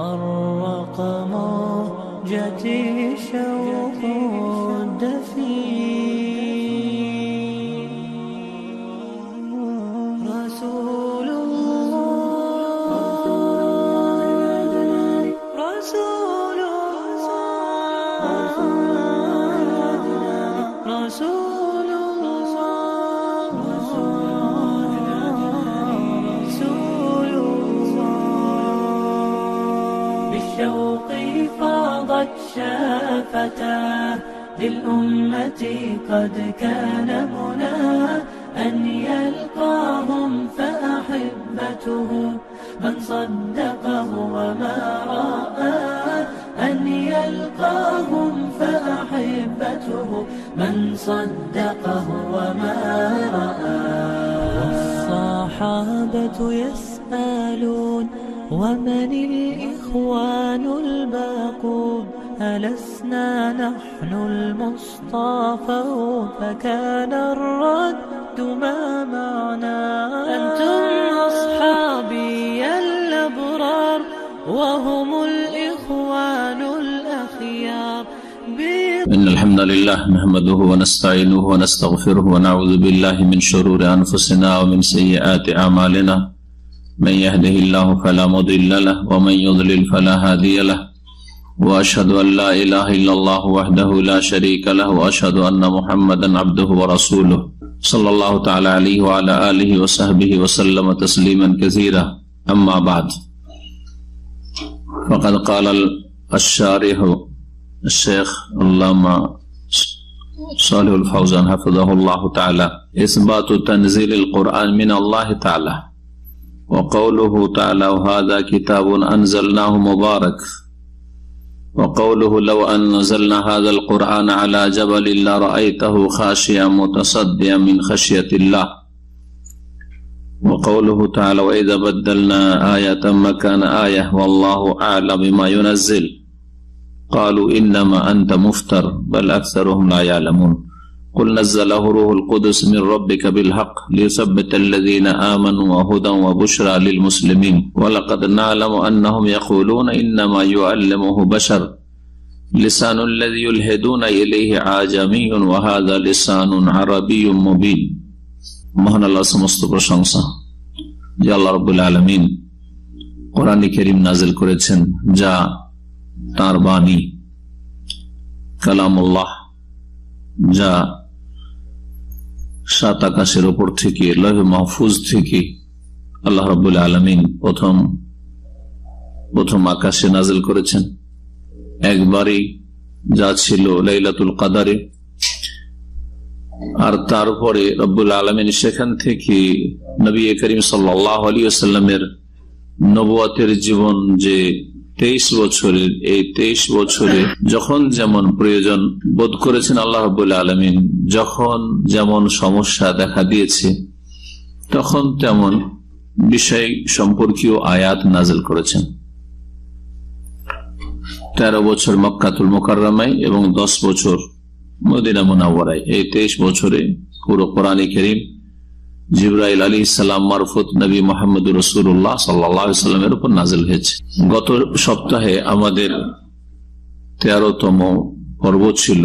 الرقم جتيش شافتاه للأمة قد كان منى أن يلقاهم فأحبته من صدقه وما رأى أن يلقاهم فأحبته من صدقه وما رأى. والصحابة يسألون ومن الإخوان الباقون؟ ألسنا نحن المصطفى فكان الرد ما معنا أنتم أصحابي الأبرار وهم الإخوان الأخيار. إن الحمد لله نحمده ونستعينه ونستغفره ونعوذ بالله من شرور أنفسنا ومن سيئات أعمالنا. من يهده الله فلا مضل له ومن يضلل فلا هادي له. وأشهد أن لا إله إلا الله وحده لا شريك له وأشهد أن محمدا عبده ورسوله صلى الله تعالى عليه وعلى آله وصحبه وسلم تسليما كثيرا. أما بعد فقد قال الشارح الشيخ علامة صالح الفوزان حفظه الله تعالى إثبات تنزيل القرآن من الله تعالى وقوله تعالى وهذا كتاب أنزلناه مبارك وقوله لو أنزلنا هذا القرآن على جبل لرأيته خاشيا متصديا من خشية الله. وقوله تعالى وإذا بدلنا آية مكان آية والله أعلم بما ينزل. قالوا إنما أنت مفتر بل أكثرهم لا يعلمون. قل نزله روح القدس من ربك بالحق ليثبت الذين آمنوا وهدى وبشرى للمسلمين ولقد نعلم أنهم يقولون إنما يعلمه بشر لسان الذي يلهدون إليه عاجمي وهذا لسان عربي مبين মহান আল্লাহ সমস্ত প্রশংসা যে আল্লাহ রবুল আলমিন কোরআন করিম নাজিল করেছেন যা তার বাণী কালামুল্লাহ যা সাত আকাশের ওপর থেকে, লহ মাহফুজ থেকে আল্লাহ রবুল আলমিন প্রথম প্রথম আকাশে নাজিল করেছেন। একবারই যা ছিল লাইলাতুল কাদারে। আর তারপরে রব্বুল আলমিন সেখান থেকে নবী করিম সাল্লাহ আলী আসাল্লামের নবুয়াতের জীবন যে তেইশ বছরের, এই তেইশ বছরে যখন যেমন প্রয়োজন বোধ করেছেন আল্লাহ আলমিন, যখন যেমন সমস্যা দেখা দিয়েছে, তখন তেমন বিষয় সম্পর্কীয় আয়াত নাজল করেছেন। তেরো বছর মক্কাতুল মোকাররামায় এবং দশ বছর মদিনা মোনাওয়ারায়। এই তেইশ বছরে পুরো কোরআনী করিম জিব্রাইল আলী ইসালাম মারফুত নবী মোহাম্মদ রসুল্লাহ সাল্লামের উপর নাজিল হয়েছে। গত সপ্তাহে আমাদের তেরোতম পর্ব ছিল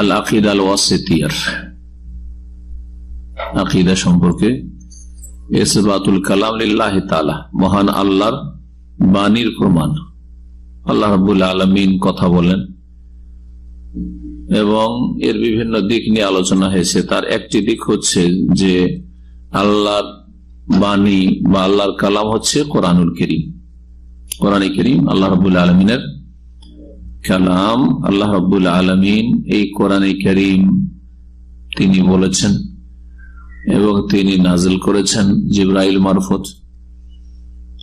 আল আকিদ আল ওয়াসেতিয়ার আকিদা সম্পর্কে এসবাতুল কালাম লিল্লাহ তালা মহান আল্লাহর বাণীর প্রমাণ। আল্লাহ রাবুল আলমিন কথা বলেন। এবং এর বিভিন্ন দিক নিয়ে আলোচনা হয়েছে। তার একটি দিক হচ্ছে যে আল্লাহর বাণী বা আল্লাহর কালাম হচ্ছে কোরআনুল করিম। কোরআন করিম আল্লাহ রবুল আলমিনের কালাম। আল্লাহ রবুল আলমিন এই কোরআন করিম তিনি বলেছেন এবং তিনি নাজিল করেছেন জিব্রাইল মারফত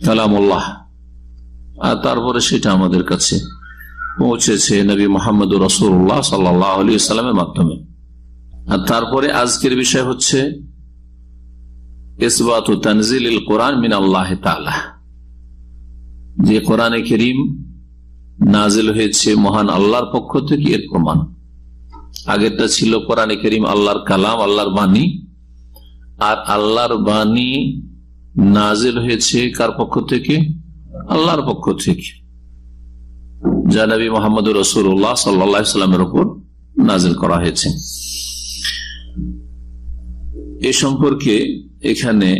কালামুল্লাহ। আর তারপরে সেটা আমাদের কাছে। পৌঁছেছে নবী মোহাম্মদ রসুল্লাহ সাল্লামের মাধ্যমে। আর তারপরে আজকের বিষয় হচ্ছে ইসবাত তানজিল কোরআন মিন আল্লাহ যে কোরআনে করিম নাজিল হয়েছে মহান আল্লাহর পক্ষ থেকে এর প্রমাণ। আগেরটা ছিল কোরআনে করিম আল্লাহর কালাম, আল্লাহর বাণী। আর আল্লাহর বাণী নাজিল হয়েছে কার পক্ষ থেকে? আল্লাহর পক্ষ থেকে। যা নবী মোহাম্মদ রসুল্লাহ সাল্লামের উপর নাজিল করা হয়েছে। এ সম্পর্কে এখানে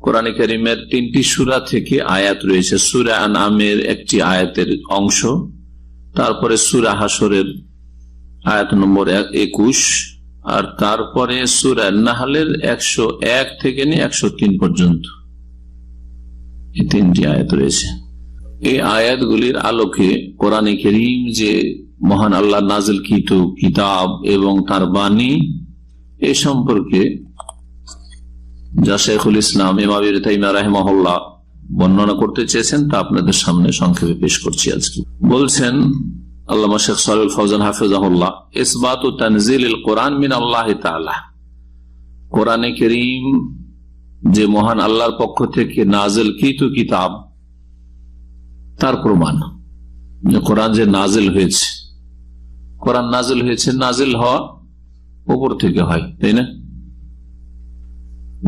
কোরআন করিমের তিনটি সুরা থেকে আয়াত রয়েছে। সুরা আনামের একটি আয়াতের অংশ, তারপরে সুরা হাসরের আয়াত নম্বর একুশ, আর তারপরে সুরা নাহালের একশো এক থেকে নিয়ে একশো তিন পর্যন্ত তিনটি আয়াত রয়েছে। এই আয়াতগুলির আলোকে কোরআনে করিম যে মহান আল্লাহ নাজিল কিত কিতাব এবং তার বাণী এ সম্পর্কে যা ইসলাম ইমাবির তাইমা রাহমহল্লা বর্ণনা করতে চেয়েছেন তা আপনাদের সামনে সংক্ষেপে পেশ করছি আজকে। বলছেন আল্লামা শেখ সালুল ফৌজান হাফিজাহুল্লাহ, ইসবাত তানজিল কোরআন মিন আল্লাহ কোরআনে করিম যে মহান আল্লাহর পক্ষ থেকে নাজেল কিতু কিতাব তার প্রমাণ। কোরআন যে নাজিল হয়েছে। কোরআন নাজিল হয়েছে, নাজিল হওয়া উপর থেকে হয়, তাই না?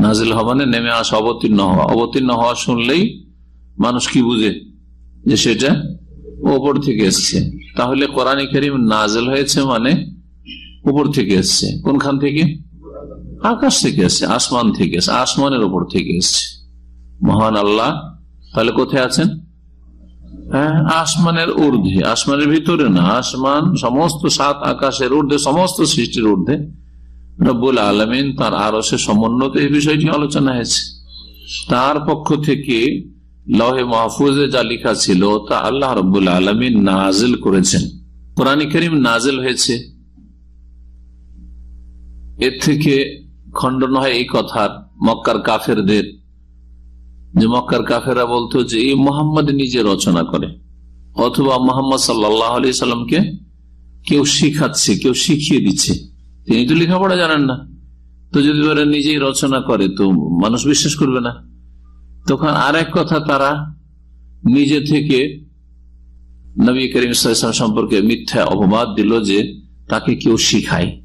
নাজিল হওয়া মানে নেমে আসা, অবতীর্ণ হওয়া। অবতীর্ণ হওয়া শুনলেই মানুষ কি বুঝে? যে সেটা ওপর থেকে এসছে। তাহলে কোরআন করিম নাজেল হয়েছে মানে উপর থেকে এসছে। কোনখান থেকে? আকাশ থেকে এসছে, আসমান থেকে আসমানের উপর থেকে এসছে। মহান আল্লাহ তাহলে কোথায় আছেন? আসমানের ঊর্ধ্বে, আসমানের ভিতরে না, আসমান সমস্ত সাত আকাশের ঊর্ধ্বে, সমস্ত সৃষ্টির ঊর্ধ্বে। রব্বুল আলমিন তার আরও সে সমন্বত এই বিষয়টি আলোচনা হয়েছে। তার পক্ষ থেকে লহে মাহফুজে যা লিখা ছিল, তা আল্লাহ রব্বুল আলমিন নাজিল করেছেন। কোরআন করিম নাজিল হয়েছে। এর থেকে খণ্ডন হয় এই কথার, মক্কার কাফেরদের যে মক্কার কাফেরা বলতো যে, এই মোহাম্মদ নিজে রচনা করে। অথবা মোহাম্মদ সাল্লাহ আলি সাল্লামকে কেউ শিখাচ্ছে, কেউ শিখিয়ে দিচ্ছে। তিনি তো লেখাপড়া জানেন না। তো যদি ওরা নিজেই রচনা করে, তো মানুষ বিশ্বাস করবে না। তখন আর এক কথা, তারা নিজে থেকে নবী করিম ইসলাম সম্পর্কে মিথ্যা অপবাদ দিল যে, তাকে কেউ শিখায়।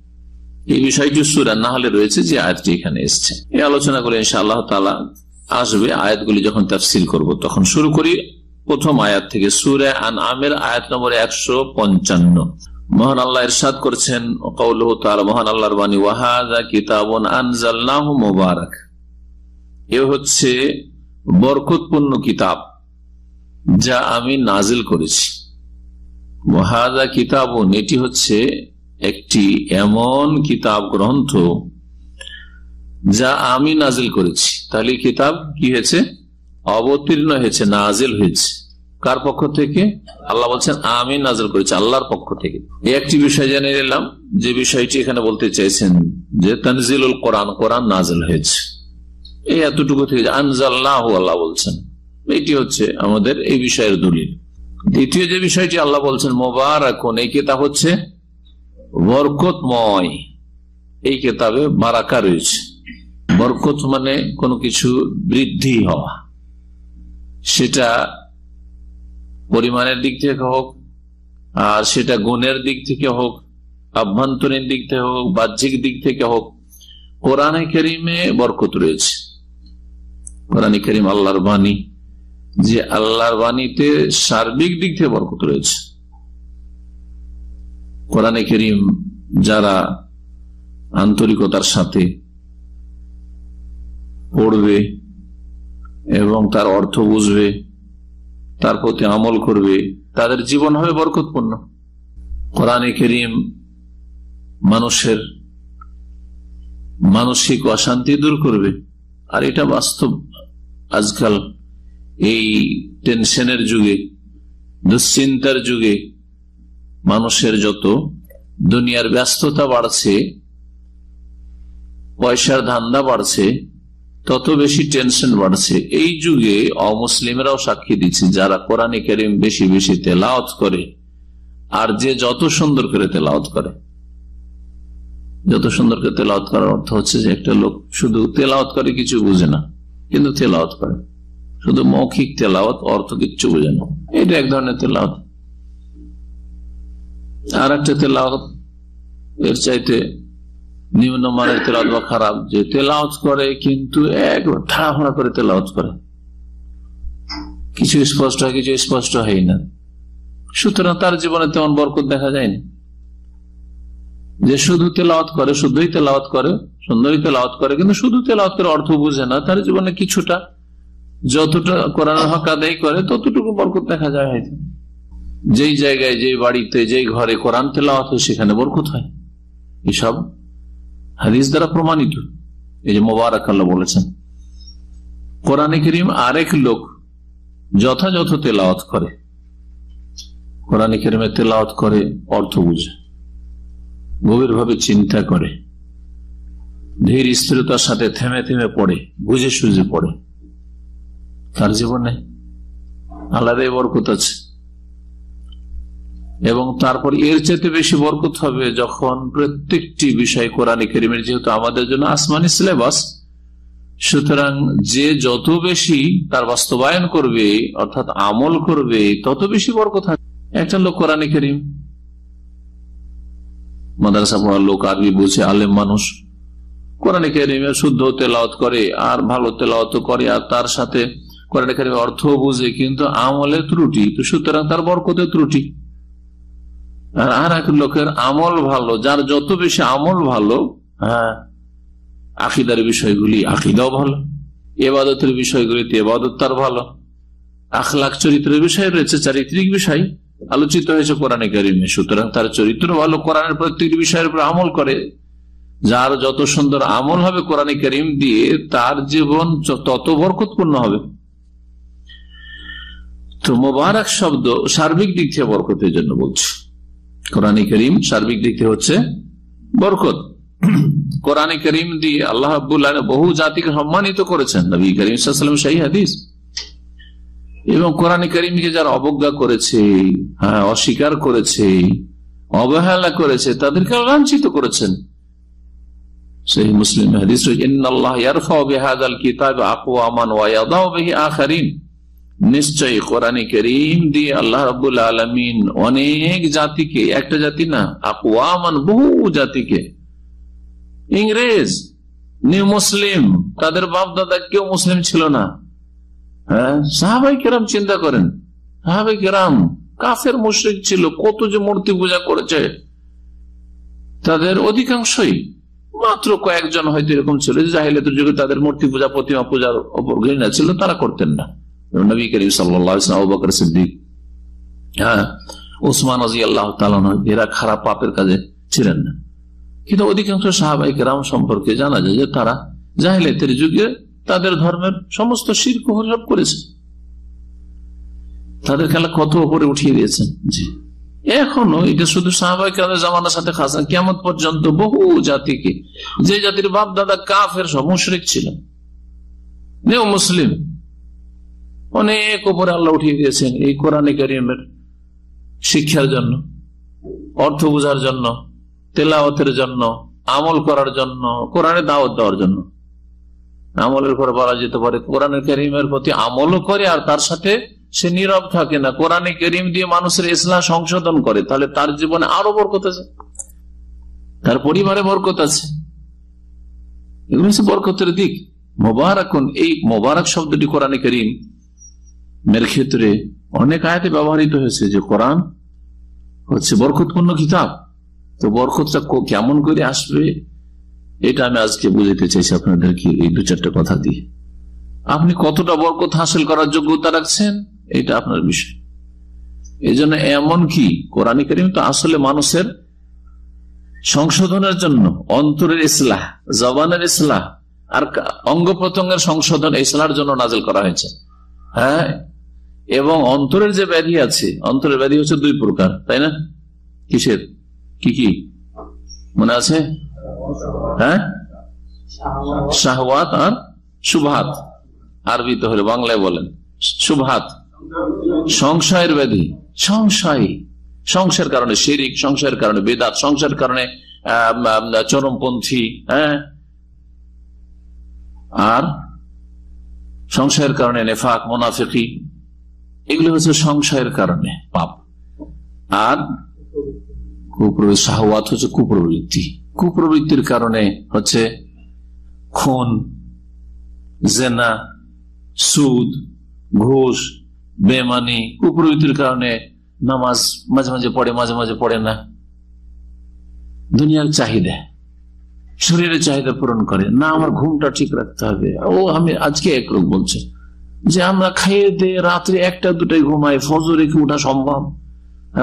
এই বিষয়টি সুরা না হলে রয়েছে যে আয়াতটি এখানে এসছে। এই আলোচনা করে ইনশা আল্লাহ তালা আসবে, আয়াতগুলি যখন তাফসিল করব, তখন শুরু করি প্রথম আয়াত থেকে। সুরে আন আমের আয়াত নম্বর একশো পঞ্চান্ন। মহান আল্লাহ ইরশাদ করছেন কৌলহ তার মহান আল্লাহর বাণী ওয়াহাদা কিতাবন আনজাল্লাহ মোবারক। এ হচ্ছে বরকতপূর্ণ কিতাব যা আমি নাজিল করেছি। ওয়াহাদা কিতাবন এটি হচ্ছে একটি এমন কিতাব গ্রন্থ যা আমি নাজিল করেছি। তাহলে কিতাব কি হয়েছে? অবতীর্ণ হয়েছে, নাজিল হয়েছে। কার পক্ষ থেকে? আল্লাহ বলছেন, আমি নাজিল করেছি আল্লাহর পক্ষ থেকে। একটি বিষয় জেনে নিলাম, যে বিষয়টি এখানে বলতে চাইছেন যে তানজিলুল কোরআন কোরআন নাজিল হয়েছে। এই এতটুকু থেকে আনজাল্লাহ আল্লাহ বলছেন। এটি হচ্ছে আমাদের এই বিষয়ের দলিল। দ্বিতীয় যে বিষয়টি আল্লাহ বলছেন মোবার এখন এই কেতাব হচ্ছে বরকতময়। এই কেতাবে বারাকা রয়েছে। বরকত মানে কোনো কিছু বৃদ্ধি হওয়া। সেটা পরিমাণের দিক থেকে হোক, আর সেটা গুণের দিক থেকে হোক, আভ্যন্তরীণ দিক থেকে হোক, বাহ্যিক দিক থেকে হোক, কোরআনে কেরিমে বরকত রয়েছে। কোরআনে করিম আল্লাহর বাণী, যে আল্লাহর বাণীতে সার্বিক দিক থেকে বরকত রয়েছে। কোরআনে করিম যারা আন্তরিকতার সাথে পড়বে এবং তার অর্থ বুঝবে, তার প্রতি আমল করবে, তাদের জীবন হবে বরকতপূর্ণ। কোরআনে করিম মানুষের মানসিক অশান্তি দূর করবে। আর এটা বাস্তব। আজকাল এই টেনশনের যুগে, দুশ্চিন্তার যুগে মানুষের যত দুনিয়ার ব্যস্ততা বাড়ছে, পয়সার ধান্দা বাড়ছে তত বেশি টেনশন বাড়ছে। এই যুগে অমুসলিমরাও সাক্ষী দিচ্ছে, যারা কোরআনে করিম বেশি বেশি তেলাওত করে, আর যে যত সুন্দর করে তেলাওত করে। যত সুন্দর করে তেলাওত করার অর্থ হচ্ছে যে একটা লোক শুধু তেলাওত করে কিছু বুঝে না, কিন্তু তেলাওত করে। শুধু মৌখিক তেলাওত অর্থ কিচ্ছু বুঝে না। এটা এক ধরনের তেলাওত আর একটা তেলাওত এর চাইতে নিম্নমানের তেলাওত বা খারাপ যে তেলাওত করে, কিন্তু এক ঠাড়া করে তেলাওত করে। কিছু স্পষ্ট হয়, কিছু স্পষ্ট হয় না। সুতরাং তার জীবনে তেমন বরকত দেখা যায়নি। যে শুধু তেলাওয়াত করে, শুধুই তেলাওয়াত করে সুন্দরী তেলাওয়াত করে, কিন্তু শুধু তেলাওয়াত করে অর্থ বুঝে না। তার জীবনে কিছুটা, যতটা কোরআন হক আদায় করে, ততটুকু বরকত দেখা যায় হয়তো। যেই জায়গায়, যেই বাড়িতে, যেই ঘরে কোরআন তেলাওয়াত হয়, সেখানে বরকত হয়। এসব হাদিস দ্বারা প্রমাণিত। এই যে মোবারক আল্লাহ বলেছেন। কোরআনে করিম আরেক লোক যথাযথ তেলাওয়াত করে। কোরআনে করিমে তেলাওয়াত করে অর্থ বুঝে, গভীরভাবে চিন্তা করে, ধীর স্থিরতার সাথে থেমে থেমে পড়ে, বুঝে সুঝে পড়ে। তার জীবনে আলাদা বরকত আছে। এবং তারপর এর চেয়ে বেশি বরকত হবে যখন প্রত্যেকটি বিষয় কোরআন করিমের, যেহেতু আমাদের জন্য আসমানি সিলেবাস, সুতরাং যে যত বেশি তার বাস্তবায়ন করবে, অর্থাৎ আমল করবে, তত বেশি বরকত হবে একটা লোক কোরআন করিম। মাদ্রাসা পড়ার লোক আরবি বুঝে, আলেম মানুষ। কোরআনে কেরিমে শুদ্ধ তেলাওত করে আর ভালো তেলাওত করে আর তার সাথে কোরআনে কেরিমে অর্থ বুঝে, কিন্তু আমলে ত্রুটি, তো সুতরাং তার বরকতে ত্রুটি। আর আর এক লোকের আমল ভালো যার যত বেশি আমল ভালো হ্যাঁ। আকিদার বিষয়গুলি আকিদাও ভালো এবাদতের বিষয়গুলিতে এবাদত তার ভালো। আখলাখ চরিত্রের বিষয় রয়েছে চারিত্রিক বিষয়। আলোচিত হয়েছে কোরআনে কারিমে সুতরাং তার চরিত্র ভালো কোরআনের প্রত্যেকটি বিষয়ের উপর আমল করে। যার যত সুন্দর আমল হবে কোরআনে করিম দিয়ে তার জীবন তত বরকতপূর্ণ হবে। তো মোবারক শব্দ সার্বিক দিক থেকে বরকতের জন্য বলছি। কোরআনে করিম সার্বিক দিক হচ্ছে বরকত। কোরআনে করিম দিয়ে আল্লাহ বহু জাতিকে সম্মানিত করেছেন। নবী করিম শাহী হাদিস। এবং কোরআন করিমকে যারা অবজ্ঞা করেছে হ্যাঁ অস্বীকার করেছে, অবহেলা করেছে, তাদেরকে লাঞ্ছিত করেছেন। সেই মুসলিম হাদিস নিশ্চয়ই কোরআন করিম দিয়ে আল্লাহ রবুল আলমিন অনেক জাতিকে, একটা জাতি না আকুয়ামান বহু জাতিকে, ইংরেজ নিউ মুসলিম, তাদের বাপ দাদা কেউ মুসলিম ছিল না। হ্যাঁ সাহাবাই কেরাম চিন্তা করেন, সাহাবাই কেরাম কাফের মুশ্রিক ছিল, কত যে মূর্তি পূজা করেছে, তাদের অধিকাংশই মাত্র কয়েকজন হয়তো এরকম ছিল জাহিলাতের যুগে তাদের মূর্তি পূজা, প্রতিমা পূজার ওপর ঘৃণা ছিল, তারা করতেন না। নবী করিম সাল্লাহ সিদ্দিক হ্যাঁ ওসমান আজি আল্লাহ এরা খারাপ পাপের কাজে ছিলেন না। কিন্তু অধিকাংশ সাহাবাই কেরাম সম্পর্কে জানা যায় যে তারা জাহিলাতের যুগে তাদের ধর্মের সমস্ত শিল্প সব করেছে। তাদের খেলা কত ওপরে উঠিয়ে দিয়েছেন জি। এখনও এটা শুধু সাহাবাই কেরামের জামানার সাথে খাসা কেমন পর্যন্ত বহু জাতিকে, যে জাতির বাপ দাদা কাফের সব মুশরিক নেও মুসলিম অনেক ওপরে আল্লাহ উঠিয়ে দিয়েছেন এই কোরআনে করিমের শিক্ষার জন্য, অর্থ বোঝার জন্য, তেলাওয়াতের জন্য, আমল করার জন্য, কোরআনে দাওয়াত দেওয়ার জন্য। আমলের উপর বলা যেতে পারে কোরআনের করিমের প্রতি আমলও করে আর তার সাথে সে নীরব থাকে না। কোরআনে করিম দিয়ে মানুষের ইসলাম সংশোধন করে, তাহলে তার জীবনে আরও বরকত আছে। তার পরিবারে বরকত আছে। এগুলো হচ্ছে বরকতের দিক। মোবারক, এই মোবারক শব্দটি কোরআনে করিম মের ক্ষেত্রে অনেক আয়াতে ব্যবহৃত হয়েছে যে কোরআন হচ্ছে বরকতপূর্ণ কিতাব। তো বরকতটা কেমন করে আসবে, এটা আমি আজকে বুঝাতে চাইছি আপনাদেরকে এই দু চারটে কথা দিয়ে। আপনি কতটা বরকত হাসিল করার যোগ্যতা রাখছেন, এটা আপনার বিষয়। এই জন্য এমন কি, কোরআন করিম তো আসলে মানুষের সংশোধনের জন্য অন্তরের ইসলাহ, জবানের ইসলাহ, আর অঙ্গ প্রত্যঙ্গের সংশোধন ইসলার জন্য নাজেল করা হয়েছে। হ্যাঁ এবং অন্তরের যে ব্যাধি আছে, অন্তরের ব্যাধি হচ্ছে দুই প্রকার, তাই না? কিসের? কি কি? মনে আছে? হ্যাঁ? শাহওয়াত আর সুভাত আরবিতে হলে বাংলায় বলেন। সুভাত সংশয়ের ব্যাধি। সংশয়। সংসার কারণে শিরিক সংসারের কারণে বেদাত সংসারের কারণে চরমপন্থী হ্যাঁ? আর সংশয়ের কারণে নেফাক, মোনাফিকি এগুলো হচ্ছে সংশয়ের কারণে, পাপ। আর কুপ্রবৃত্তি, শাহওয়াত হচ্ছে কুপ্রবৃত্তি। কুপ্রবৃত্তির কারণে হচ্ছে খুন, জেনা, সুদ, ঘুষ, বেমানি, কুপ্রবৃত্তির কারণে নামাজ মাঝে মাঝে পড়ে, মাঝে মাঝে পড়ে না। দুনিয়ার চাহিদা, শরীরের চাহিদা পূরণ করে। না, আমার ঘুমটা ঠিক রাখতে হবে। ও, আমি আজকে এক লোক বলছে যে আমরা খাইয়ে দিয়ে রাত্রে একটা দুটাই ঘুমাই, ফজরে কি ওঠা সম্ভব?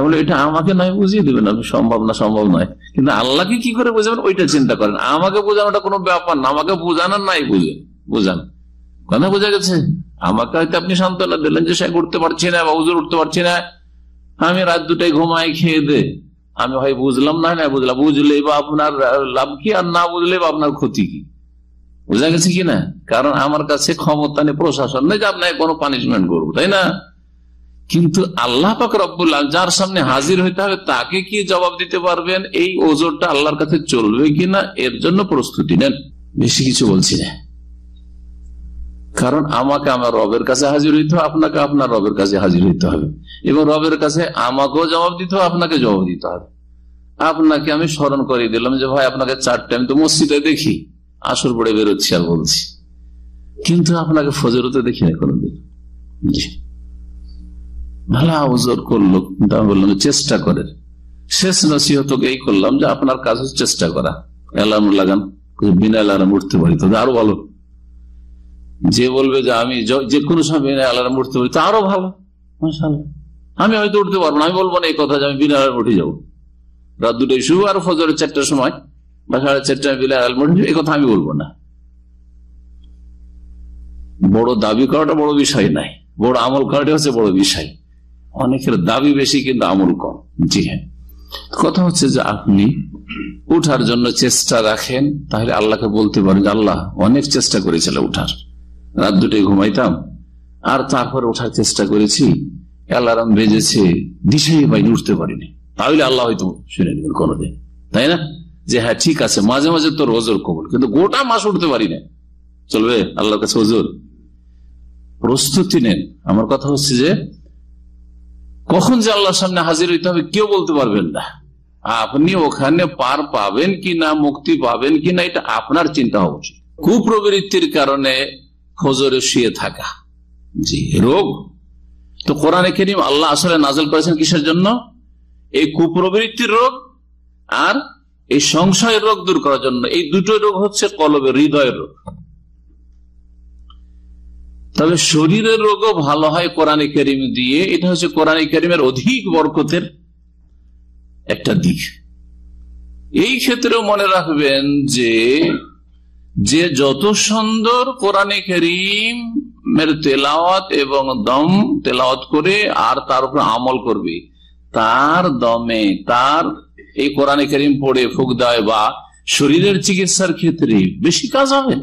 বলে, এটা আমাকে নয়, বুঝিয়ে দেবেন আপনি, সম্ভব না, সম্ভব নয়। কিন্তু আল্লাহকে কি করে বোঝাবেন? ওইটা চিন্তা করেন। আমাকে বোঝানোটা কোনো ব্যাপার না, আমাকে বোঝানোর নাই, বুঝে, বুঝান। কথা বোঝা গেছে? আমাকে হয়তো আপনি সান্ত্বনা দিলেন যে সে উঠতে পারছি না বা উজুর উঠতে পারছি না। আমি রাত দুটাই ঘুমাই, খেয়ে দে। আমি হয় বুঝলাম না না বুঝলাম। বুঝলে বা আপনার লাভ কি আর না বুঝলে বা আপনার ক্ষতি কি? বোঝা গেছে কিনা কারণ আমার কাছে ক্ষমতা নেই প্রশাসন নেই, যে আপনাকে কোনো পানিশমেন্ট করব, তাই না? কিন্তু আল্লাহ পাক রব্বুল্লাহ যার সামনে হাজির হইতে হবে, তাকে কি জবাব দিতে পারবেন? এই ওজোরটা আল্লাহর কাছে চলবে কিনা এর জন্য প্রস্তুতি নেন। বেশি কিছু বলছি না। কারণ আমাকে আমার রবের কাছে হাজির হইতে হবে, আপনাকে আপনার রবের কাছে হাজির হইতে হবে। এবং রবের কাছে আমাকেও জবাব দিতে হবে, আপনাকে জবাব দিতে হবে। আপনাকে আমি স্মরণ করিয়ে দিলাম যে, ভাই, আপনাকে চারটে আমি তো মসজিদে দেখি। আসর পড়ে বেরোচ্ছি আর বলছি। কিন্তু আপনাকে ফজরতে দেখি না কোনোদিন। ভালো আউজোর করল। কিন্তু আমি বললাম চেষ্টা করে শেষ নসিহত এই করলাম যে আপনার কাজ হচ্ছে চেষ্টা করা। অ্যালার্ম লাগান, বিনা অ্যালার্ম উঠতে পারি। তো আরও ভালো। যে বলবে যে আমি যে কোনো সময় বিনা অ্যালার্ম উঠতে পারি, তো আরও ভালো। আমি হয়তো উঠতে পারব না। আমি বলব না এই কথা যে আমি বিনা অ্যালার্ম উঠে যাব। রাত দুটোই শুভ আর ফজরের চারটার সময়। বা সাড়ে অ্যালার্ম উঠে যাব, এই কথা আমি বলব না। বড় দাবি করাটা বড় বিষয় নাই। বড় আমল করাটা হচ্ছে বড় বিষয়। অনেকের দাবি বেশি কিন্তু আমল কম। জি হ্যাঁ। কথা হচ্ছে যে আপনি উঠার জন্য চেষ্টা রাখেন তাহলে আল্লাহকে বলতে পারেন যে আল্লাহ অনেক চেষ্টা করেছিল উঠার। রাত দুটোই ঘুমাইতাম আর তারপর ওঠার চেষ্টা করেছি। অ্যালার্ম বেজেছে দিশাই পাইনি উঠতে পারিনি। তাহলে আল্লাহ হয়তো শুনে নেবেন কোনোদিন। তাই না? যে হ্যাঁ ঠিক আছে, মাঝে মাঝে তোর ওজোর কবল, কিন্তু গোটা মাস উঠতে পারি না চলবে? আল্লাহর কাছে ওজোর প্রস্তুতি নেন। আমার কথা হচ্ছে যে, কখন যে আল্লাহর সামনে হাজির হইতে হবে কেউ বলতে পারবেন না। আপনি ওখানে পার পাবেন কি না, মুক্তি পাবেন কি না, এটা আপনার চিন্তা হওয়া উচিত। কুপ্রবৃত্তির কারণে খোঁজরে শুয়ে থাকা। জি, রোগ। তো কোরআনে করিম আল্লাহ আসলে নাজল করেছেন কিসের জন্য? এই কুপ্রবৃত্তির রোগ আর এই সংশয়ের রোগ দূর করার জন্য এই দুটো রোগ হচ্ছে কলবের হৃদয়ের রোগ। তবে শরীরের রোগও ভালো হয় কোরআনে করিম দিয়ে, এটা হচ্ছে কোরআনে করিমের অধিক বরকতের একটা দিক। এই ক্ষেত্রেও মনে রাখবেন যে যে যত সুন্দর কোরআনে করিম এর তেলাওয়াত এবং দম তেলাওয়াত করে আর তার উপর আমল করবে, তার দমে, তার এই কোরআনে করিম পড়ে ফুক দেয় বা শরীরের চিকিৎসার ক্ষেত্রে বেশি কাজ হবে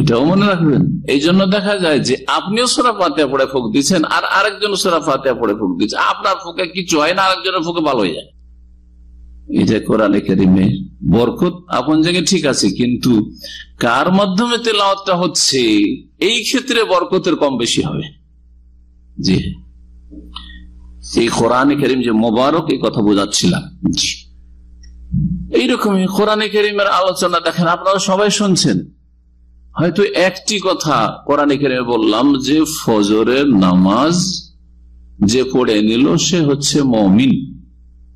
এটাও মনে রাখবেন। এই জন্য দেখা যায় যে আপনিও সোরা ফাতে পড়ে ফুক দিচ্ছেন আর আরেকজন সোরা ফাতে পড়ে ফুক দিচ্ছে। আপনার ফুকে কিছু হয় না, আরেকজনের ফুকে ভালো হয়ে যায়। এটা কোরআনে কারিমে বরকত আপন জায়গায় ঠিক আছে, কিন্তু কার মাধ্যমে তেলাওয়াতটা হচ্ছে, এই ক্ষেত্রে বরকতের কম বেশি হবে। জি। এই কোরআনে করিম যে মোবারক, এই কথা বোঝাচ্ছিলাম। এইরকমই কোরআনে করিমের আলোচনা দেখেন, আপনারা সবাই শুনছেন। হয়তো একটি কথা কোরআনে কেরিমে বললাম যে, ফজরের নামাজ যে পড়ে নিল, সে হচ্ছে মমিন।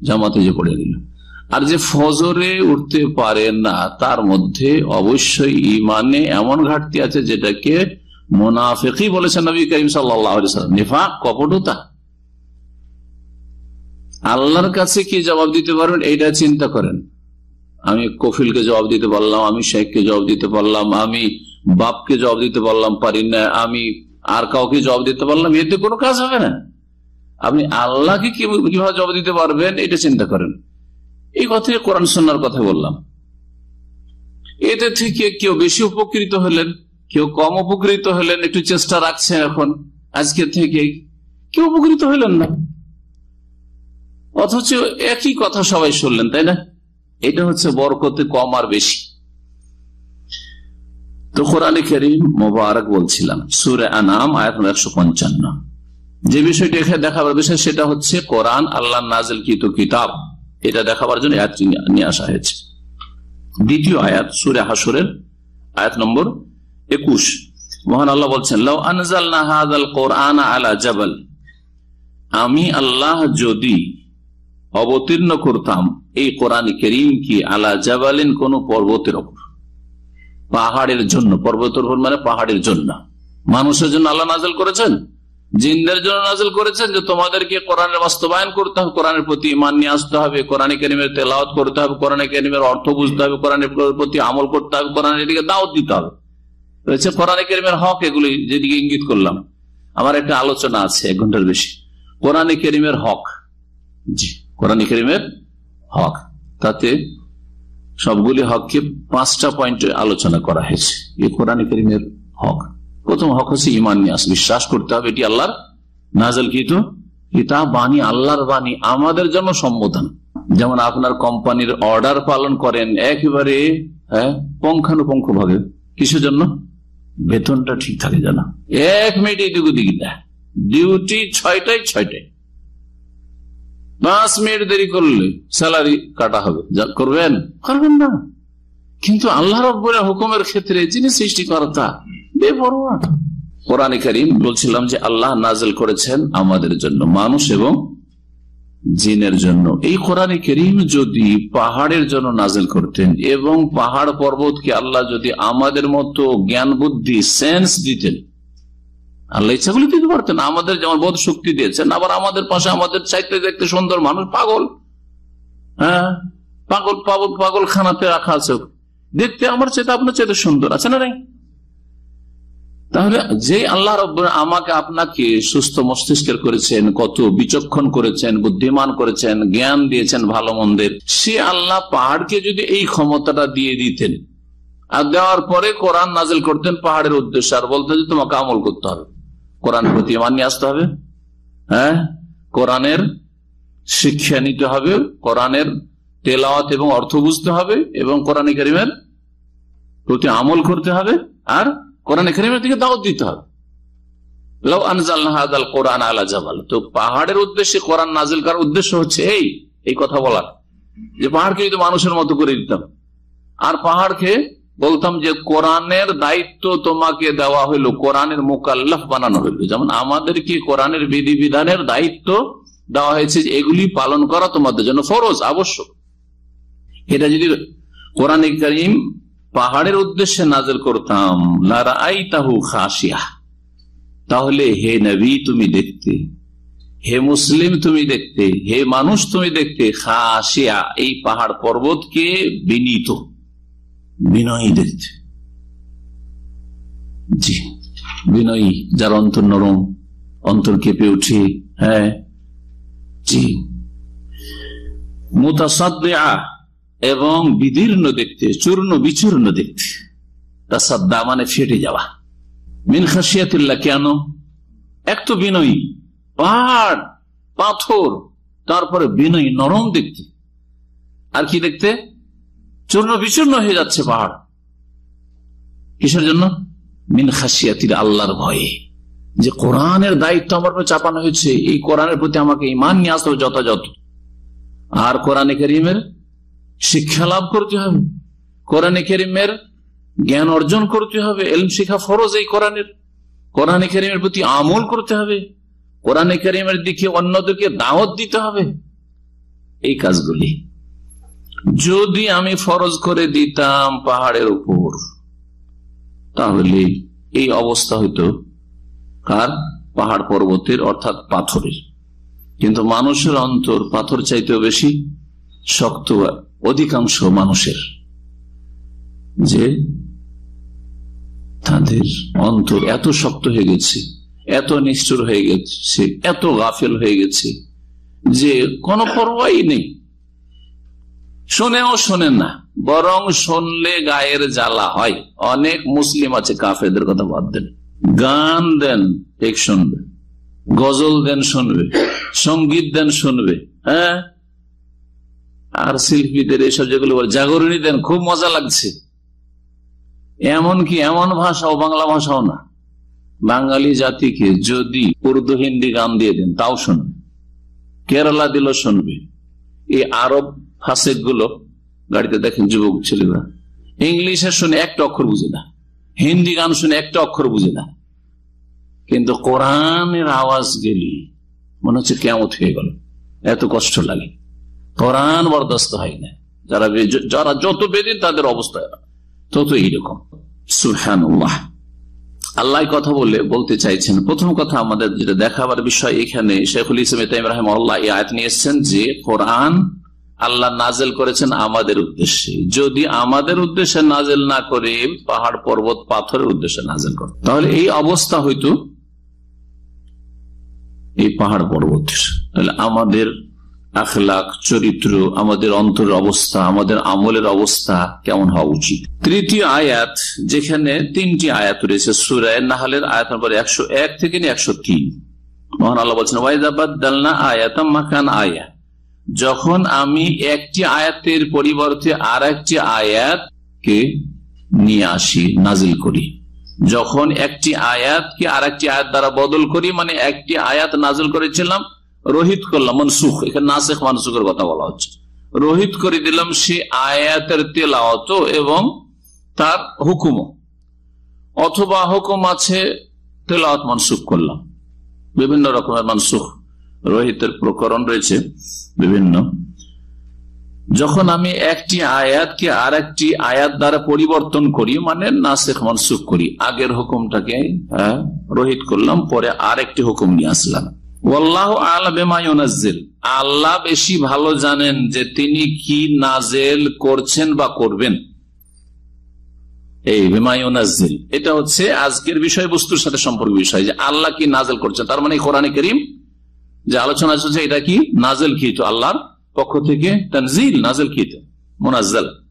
জামাতে যে পড়ে নিল। আর যে ফজরে উঠতে পারে না, তার মধ্যে অবশ্যই ইমানে এমন ঘাটতি আছে যেটাকে মোনাফেকি বলেছেন নবী করিম সাল্লাম নিফাক কপটতা। আল্লাহর কাছে কি জবাব দিতে পারবেন? এইটা চিন্তা করেন। আমি কফিলকে জবাব দিতে পারলাম, আমি শেখকে জবাব দিতে পারলাম, আমি বাপকে জবাব দিতে পারলাম, পারি না, আমি আর কাউকে জবাব দিতে পারলাম, এতে কোনো কাজ হবে না। আপনি আল্লাহকে কীভাবে জবাব দিতে পারবেন? এটা চিন্তা করেন। এই কথাই কোরআন সন্ন্যার কথা বললাম। এতে থেকে কেউ বেশি উপকৃত হলেন, কেউ কম উপকৃত হলেন, একটু চেষ্টা রাখছেন এখন। আজকে থেকে কেউ উপকৃত হলেন না। অথচ একই কথা সবাই শুনলেন, তাই না? এটা হচ্ছে বরকতে কম আর বেশি। তো কোরআন করিম মোবারক বলছিলাম, সুরে আনাম আয়াত একশো পঞ্চান্ন। যে বিষয়টি এখানে দেখাবার বিষয় সেটা হচ্ছে কোরআন আল্লাহ নাজেল কিত কিতাব। এটা দেখাবার জন্য আয়াত নিয়ে আসা হয়েছে। দ্বিতীয় আয়াত, সুরে হাসুরের আয়াত নম্বর একুশ। মহান আল্লাহ বলছেন, লাউ আনজাল নাহাদাল কোরআন আলা জাবাল। আমি আল্লাহ যদি অবতীর্ণ করতাম এই কোরআন করিম কি আলা জাবালিন কোন পর্বতের ওপর? পাহাড়ের জন্য, পর্বতের উপর মানে পাহাড়ের জন্য। মানুষের জন্য আল্লাহ নাজল করেছেন? জিনদের জন্য নাজল করেছেন যে তোমাদেরকে কোরআনের বাস্তবায়ন করতে হবে, কোরআনের প্রতি ইমান নিয়ে আসতে হবে, কোরআন কেরিমের তেলাওয়াত করতে হবে, কোরআন কেরিমের অর্থ বুঝতে হবে, কোরআনের প্রতি আমল করতে হবে, কোরআনের দিকে দাওয়াত দিতে হবে। রয়েছে কোরআন কেরিমের হক, এগুলি যেদিকে ইঙ্গিত করলাম। আমার একটা আলোচনা আছে, এক ঘণ্টার বেশি। কোরআন কেরিমের হক। জি। কোরআন করিমের হক। তাতে সবগুলি হককে পাঁচটা পয়েন্টে আলোচনা করা হয়েছে। এই কোরআন করিমের হক। প্রথম হক হচ্ছে ইমান নিয়াস বিশ্বাস করতে হবে, এটি আল্লাহর নাজল কিত কিতাব বাণী, আল্লাহর বাণী, আমাদের জন্য সম্বোধন। যেমন আপনার কোম্পানির অর্ডার পালন করেন, একেবারে হ্যাঁ পঙ্খানুপঙ্খ ভাবে কিসের জন্য? বেতনটা ঠিক থাকে জানা। এক মিনিট এদিক ওদিক ডিউটি ছয়টায় ছয়টায়। পাঁচ মিনিট দেরি করলে স্যালারি কাটা হবে। যা করবেন? করবেন না। কিন্তু আল্লাহ রব্বরের হুকুমের ক্ষেত্রে যিনি সৃষ্টিকর্তা, বেপরোয়া। কোরআন করিম বলছিলাম যে আল্লাহ নাজেল করেছেন আমাদের জন্য, মানুষ এবং জিনের জন্য। এই কোরআনে করিম যদি পাহাড়ের জন্য নাজেল করতেন এবং পাহাড় পর্বতকে আল্লাহ যদি আমাদের মতো জ্ঞান বুদ্ধি সেন্স দিতেন আল্লাহ ইচ্ছাগুলি দিতে পারতেন। আমাদের যেমন বোধ শক্তি দিয়েছেন, আবার আমাদের পাশে আমাদের চাইতে দেখতে সুন্দর মানুষ, পাগল। হ্যাঁ? পাগল পাগল পাগল খানাতে রাখা আছে। দেখতে আমার চাইতে, আপনার চাইতে সুন্দর, আছে না রে তাহলে যে আল্লাহ রব আমাকে আপনাকে সুস্থ মস্তিষ্কের করেছেন, কত বিচক্ষণ করেছেন, বুদ্ধিমান করেছেন, জ্ঞান দিয়েছেন, ভালো মন্দের, সে আল্লাহ পাহাড়কে যদি এই ক্ষমতাটা দিয়ে দিতেন, আর দেওয়ার পরে কোরআন নাজেল করতেন পাহাড়ের উদ্দেশ্যে, আর বলতেন যে তোমাকে আমল করতে হবে। কোরআন প্রতি ইমান নিয়ে আসতে হবে হ্যাঁ? কোরআনের শিক্ষা নিতে হবে, কোরআনের তেলাওয়াত এবং অর্থ বুঝতে হবে এবং কোরআন করিমের প্রতি আমল করতে হবে আর কোরআন করিমের দিকে দাওয়াত দিতে হবে। কোরআন তো পাহাড়ের উদ্দেশ্যে উদ্দেশ্য হচ্ছে এই এই কথা বলার। যে পাহাড়কে মানুষের মতো করে আর পাহাড়কে বলতাম যে কোরআনের দায়িত্ব তোমাকে দেওয়া হইল, কোরআনের মোকাল্লাফ বানানো হইল। যেমন আমাদেরকে কোরআনের বিধিবিধানের দায়িত্ব দেওয়া হয়েছে এগুলি পালন করা তোমাদের জন্য ফরজ, আবশ্যক। এটা যদি কোরআন করিম পাহাড়ের উদ্দেশ্যে নাজল করতাম তাহু খাসিয়া তাহলে হে নবী তুমি দেখতে, হে মুসলিম তুমি দেখতে, হে মানুষ তুমি দেখতে খাসিয়া এই পাহাড় পর্বতকে বিনীত। বিনয়ী দেখতে জি, বিনয়ী, যার অন্তর নরম, অন্তর কেঁপে উঠে হ্যাঁ জি। মোতাসাদ্দা এবং বিদীর্ণ দেখতে, চূর্ণ বিচূর্ণ দেখতে। তাসাদ্দা মানে ফেটে যাওয়া। মিন খাসিয়াতুল্লাহ, কেন? এক তো বিনয়ী, পাহাড়, পাথর, তারপরে বিনয়ী নরম দেখতে। আর কি দেখতে? চূর্ণ বিচূর্ণ হয়ে যাচ্ছে পাহাড়। কিসের জন্য? মিন খাসিয়াতির আল্লাহর ভয়ে। যে কোরআনের দায়িত্ব আমার উপর চাপানো হয়েছে, এই কোরআনের প্রতি আমাকে ইমান নিয়ে আসতে হবে যথাযথ। আর কোরআনে করিমের শিক্ষা লাভ করতে হবে। কোরআনে করিমের জ্ঞান অর্জন করতে হবে, এলম শিক্ষা ফরজ এই কোরআনের। কোরআনে করিমের প্রতি আমল করতে হবে। কোরআনে করিমের দিকে অন্যদেরকে দাওয়াত দিতে হবে। এই কাজগুলি যদি আমি ফরজ করে দিতাম পাহাড়ের উপর, তাহলে এই অবস্থা হইতো কার? পাহাড় পর্বতের, অর্থাৎ পাথরের। কিন্তু মানুষের অন্তর পাথর চাইতেও বেশি শক্ত অধিকাংশ মানুষের, যে তাদের অন্তর এত শক্ত হয়ে গেছে, এত নিষ্ঠুর হয়ে গেছে, এত গাফেল হয়ে গেছে, যে কোনো পরোয়াই নেই। শোনেও শোনেন না, বরং শুনলে গায়ের জ্বালা হয়। অনেক মুসলিম আছে, কাফেরদের কথা বাদ দেন। গান দেন, ঠিক শুনবে। গজল দেন, শুনবে। সংগীত দেন, শুনবে। হ্যাঁ? আর শিল্পীদের এসব যেগুলো জাগরণী দেন, খুব মজা লাগছে। এমন কি এমন ভাষাও, বাংলা ভাষাও না। বাঙালি জাতিকে যদি উর্দু, হিন্দি গান দিয়ে দেন, তাও শুনবে। কেরালা দিল শুনবে। এই আরব ফাসেকগুলো গাড়িতে দেখেন, যুবক ছেলেরা। ইংলিশে শুনে একটা অক্ষর বুঝে না। হিন্দি গান শুনে একটা অক্ষর বুঝে না। কিন্তু কোরআনের আওয়াজ গেলি মনে হচ্ছে কেমন হয়ে গেল। এত কষ্ট লাগে। কোরআন বরদাস্ত হয় না। যারা যারা যত বেদিন তাদের অবস্থা তত এইরকম সুহানুল্লাহ আল্লাহ কথা বলে, বলতে চাইছেন, প্রথম কথা আমাদের যেটা দেখাবার বিষয় এখানে, শেখুল ইসলাম ইতাইম রাহেম আল্লাহ এই আয়াত নিয়ে এসছেন যে কোরআন আল্লাহ নাজেল করেছেন আমাদের উদ্দেশ্যে। যদি আমাদের উদ্দেশ্যে নাজেল না করে, পাহাড়, পর্বত, পাথরের উদ্দেশ্যে নাজেল করে তাহলে এই অবস্থা হইতো এই পাহাড় পর্বত তাহলে আমাদের আখলাখ, চরিত্র, আমাদের অন্তরের অবস্থা, আমাদের আমলের অবস্থা কেমন হওয়া উচিত? তৃতীয় আয়াত, যেখানে তিনটি আয়াত রয়েছে সুরায় নাহালের আয়াত নম্বর একশো এক থেকে একশো তিন। মহান আল্লাহ বলছেন ওয়াইদাবাদ আয়াতাম মাকান আয়া। যখন আমি একটি আয়াতের পরিবর্তে আর একটি আয়াতকে নিয়ে আসি, নাজিল করি। যখন একটি আয়াতকে আর একটি আয়াত দ্বারা বদল করি মানে একটি আয়াত নাজিল করেছিলাম, রোহিত করলাম, মনসুখ, এখানে নাসেখ মানসুখের কথা বলা হচ্ছে। রোহিত করে দিলাম সে আয়াতের তেলাওয়াত এবং তার হুকুম। অথবা হুকুম আছে, তেলাওয়াত মানসুখ করলাম। বিভিন্ন রকমের মানসুখ। রোহিতের প্রকরণ রয়েছে বিভিন্ন। যখন আমি একটি আয়াতকে আর একটি আয়াত দ্বারা পরিবর্তন করি মানে নাসেখ মানসুখ করি আগের হুকুমটাকে হ্যাঁ, রোহিত করলাম পরে আর একটি হুকুম নিয়ে আসলাম। ওয়াল্লাহ আলা আল্লাহ বেশি ভালো জানেন যে তিনি কি নাজেল করছেন বা করবেন। এই বেমায়ুনাজিল এটা হচ্ছে আজকের বিষয়বস্তুর সাথে সম্পর্ক বিষয় যে আল্লাহ কি নাজেল করছেন তার মানে কোরআনে করিম যে আলোচনা চলছে এটা কি? নাজেল খিত আল্লাহর পক্ষ থেকে তানজিল, নাজেল খিত মোনাজ্জাল।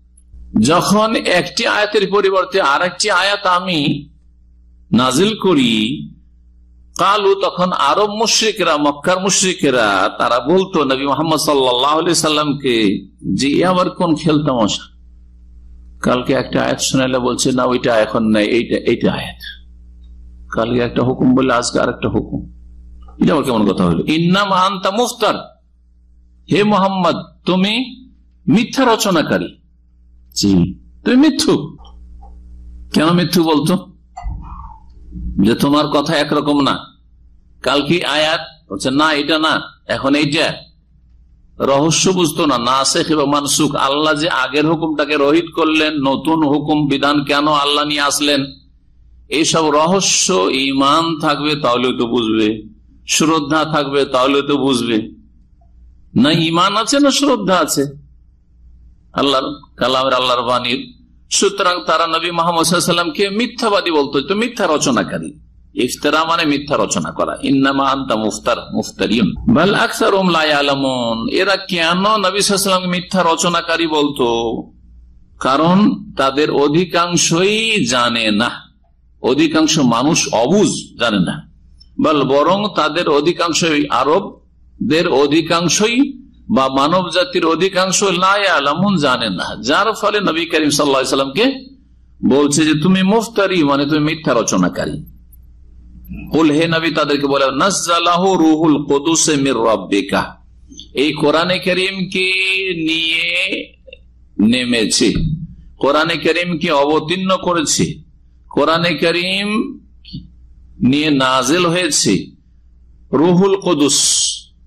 যখন একটি আয়াতের পরিবর্তে আর একটি আয়াত আমি নাজিল করি, কালু তখন আরব মুশ্রিকরা, মক্কার মুশ্রিকেরা, তারা বলতো, নবী মোহাম্মদ সাল্লাহ সাল্লামকে, যে আবার কোন খেলতামশা কালকে একটা আয়াত শোনাইলে বলছে, না, ওইটা এখন নাই, এইটা এইটা আয়াত। কালকে একটা হুকুম বললে, আজকে আর একটা হুকুম। এটা আবার কেমন কথা হলো? ইন্নাম আন্তা মুফতার। হে মোহাম্মদ তুমি মিথ্যা রচনাকারী। জি। তুমি মিথ্যু কেন মিথ্যু বলতো? যে তোমার কথা একরকম না। কাল কি আয়াত? বলছে না এটা না। এখন এইটা। রহস্য বুঝতো না। না শেখ এবং মানসুখ আল্লাহ যে আগের হুকুমটাকে রহিত করলেন নতুন হুকুম বিধান কেন আল্লাহ নিয়ে আসলেন? এইসব রহস্য ইমান থাকবে তাহলে তো বুঝবে। শ্রদ্ধা থাকবে, তাহলে তো বুঝবে। না ইমান আছে, না শ্রদ্ধা আছে। আল্লাহর কালামের আল্লাহর বাণীর সুতরাং তারা নবী মোহাম্মদকে মিথ্যাবাদী বলতো, তো মিথ্যা রচনাকারী। ইফতারা মানে মিথ্যা রচনা করা। ইন্নামা আন্তা মুফতার, মুফতারিউন। বাল আকসার আলামুন এরা কেন নবী সাল্লাম মিথ্যা রচনাকারী বলতো? কারণ তাদের অধিকাংশই জানে না। অধিকাংশ মানুষ অবুজ জানে না। বরং তাদের অধিকাংশই আরবদের অধিকাংশই বা মানব জাতির অধিকাংশ জানে না। যার ফলে নবী করিম সাল্লামকে বলছে যে, তুমি মুফতারি মানে তুমি মিথ্যা রচনাকারী। হে নবী, তাদেরকে বলে রুহুল কুদুসে মির এই কোরআনে নিয়ে নেমেছে। কোরআনে করিমকে অবতীর্ণ করেছে। কোরআনে করিম নিয়ে নাজেল হয়েছে। রুহুল কদুস,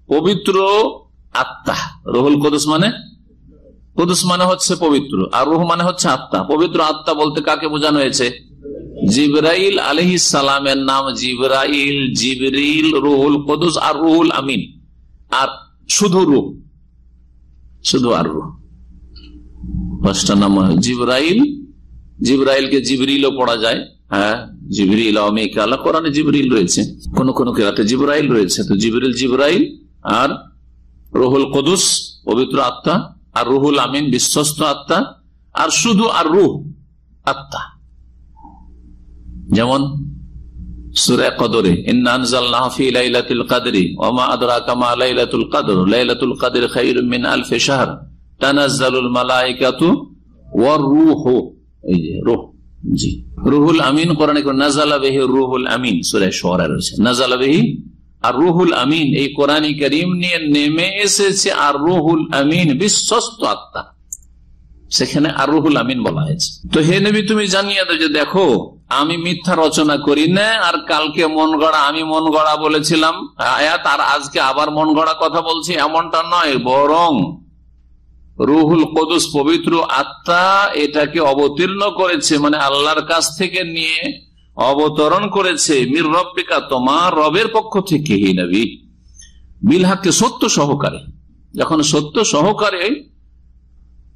পবিত্র আত্মা। রুহুল কদুস মানে? কদুস মানে হচ্ছে পবিত্র। আর রুহ মানে হচ্ছে আত্মা। পবিত্র আত্মা বলতে কাকে বোঝানো হয়েছে? জিবরাইল আলহ সালামের নাম জিবরাইল, জিবরিল, রুহুল কদুস আর রুহুল আমিন। আর শুধু রুহ। শুধু আর রুহ। পাঁচটা নাম জিবরাইল। জিবরাইলকে জিবরিলও পড়া যায়। হ্যাঁ জিবরিল কোরআনে জিবরিল রয়েছে। কোন কোন কেরাতে জিবরাইল রয়েছে। তো জিবরিল, জিবরাইল আর রহুল কদুস, পবিত্র আত্মা, আর রুহুল আমিন, বিশ্বস্ত আত্মা, আর শুধু আর রুহ, আত্মা। যেমন সুরে কদরে লাইলাতুল কাদরি লাইলাতুল কদর জি। রুহুল আমিন কোরআনে রুহুল আমিন রয়েছে। আর রুহুল আমিন, এই কোরআনী করিম নিয়ে নেমে এসেছে আর রুহুল আমিন বিশ্বস্ত আত্মা। সেখানে আর রুহুল আমিন বলা হয়েছে। তো হে নবী, তুমি জানিয়ে যে দেখো, আমি মিথ্যা রচনা করি না, আর কালকে মন গড়া, আমি মন গড়া বলেছিলাম, আয়াত, আর আজকে আবার মন গড়া কথা বলছি, এমনটা নয়, বরং রুহুল কদুস পবিত্র আত্মা এটাকে অবতীর্ণ করেছে মানে আল্লাহর কাছ থেকে নিয়ে অবতরণ করেছে, মির রব্বিকা, তোমার রবের পক্ষ থেকে, হি নবী। বিলহাকে সত্য সহকারে। যখন সত্য সহকারে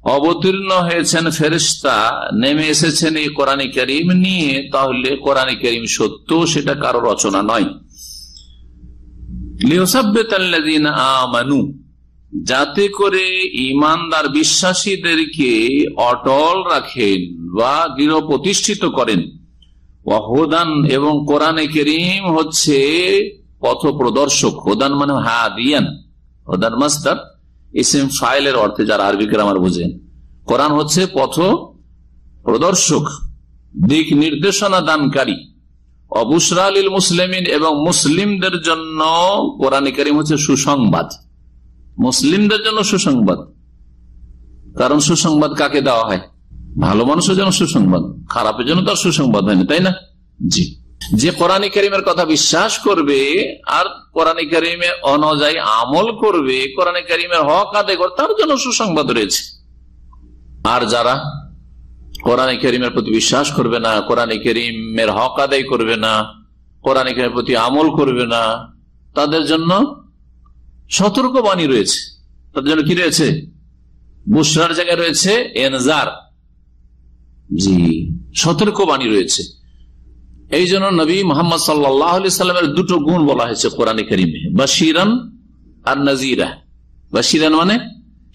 অবতীর্ণ হয়েছেন ফেরিস্তা নেমে এসেছেন এই কোরআন করিম নিয়ে, তাহলে কোরআন করিম সত্য সেটা কারও রচনা নয়। যাতে করে ইমানদার বিশ্বাসীদেরকে অটল রাখেন বা দৃঢ় প্রতিষ্ঠিত করেন। হোদান এবং কোরআনে করিম হচ্ছে পথ প্রদর্শক হোদান মানে হা দিয়ান হোদান মাস্টার ইসিম ফাইলের অর্থে যারা আরবি গ্রামার বুঝেন। কোরআন হচ্ছে পথ প্রদর্শক দিক নির্দেশনা দানকারী। অবুসরা আলীল মুসলিমিন এবং মুসলিমদের জন্য কোরআন করিম হচ্ছে সুসংবাদ। মুসলিমদের জন্য সুসংবাদ। কারণ সুসংবাদ কাকে দেওয়া হয়? ভালো মানুষের জন্য সুসংবাদ, খারাপের জন্য তার সুসংবাদ হয়নি, তাই না? জি। যে কোরআন করিমের কথা বিশ্বাস করবে আর কোরআন করিমের অনুযায়ী আমল করবে, কোরআন করিমের হক আদায় করবে, তার জন্য সুসংবাদ রয়েছে। আর যারা কোরআন করিমের প্রতি বিশ্বাস করবে না, কোরআন করিমের হক আদায় করবে না, কোরআন করিমের প্রতি আমল করবে না, তাদের জন্য সতর্ক বাণী রয়েছে। তাদের জন্য কি রয়েছে? বুসরার জায়গায় রয়েছে এনজার। জি সতর্ক বাণী রয়েছে। এই জন্য নবী মোহাম্মদ সাল্লামের দুটো গুণ বলা হয়েছে কোরআনে করিমে। বাসিরান আর নাজিরা। বাসিরান মানে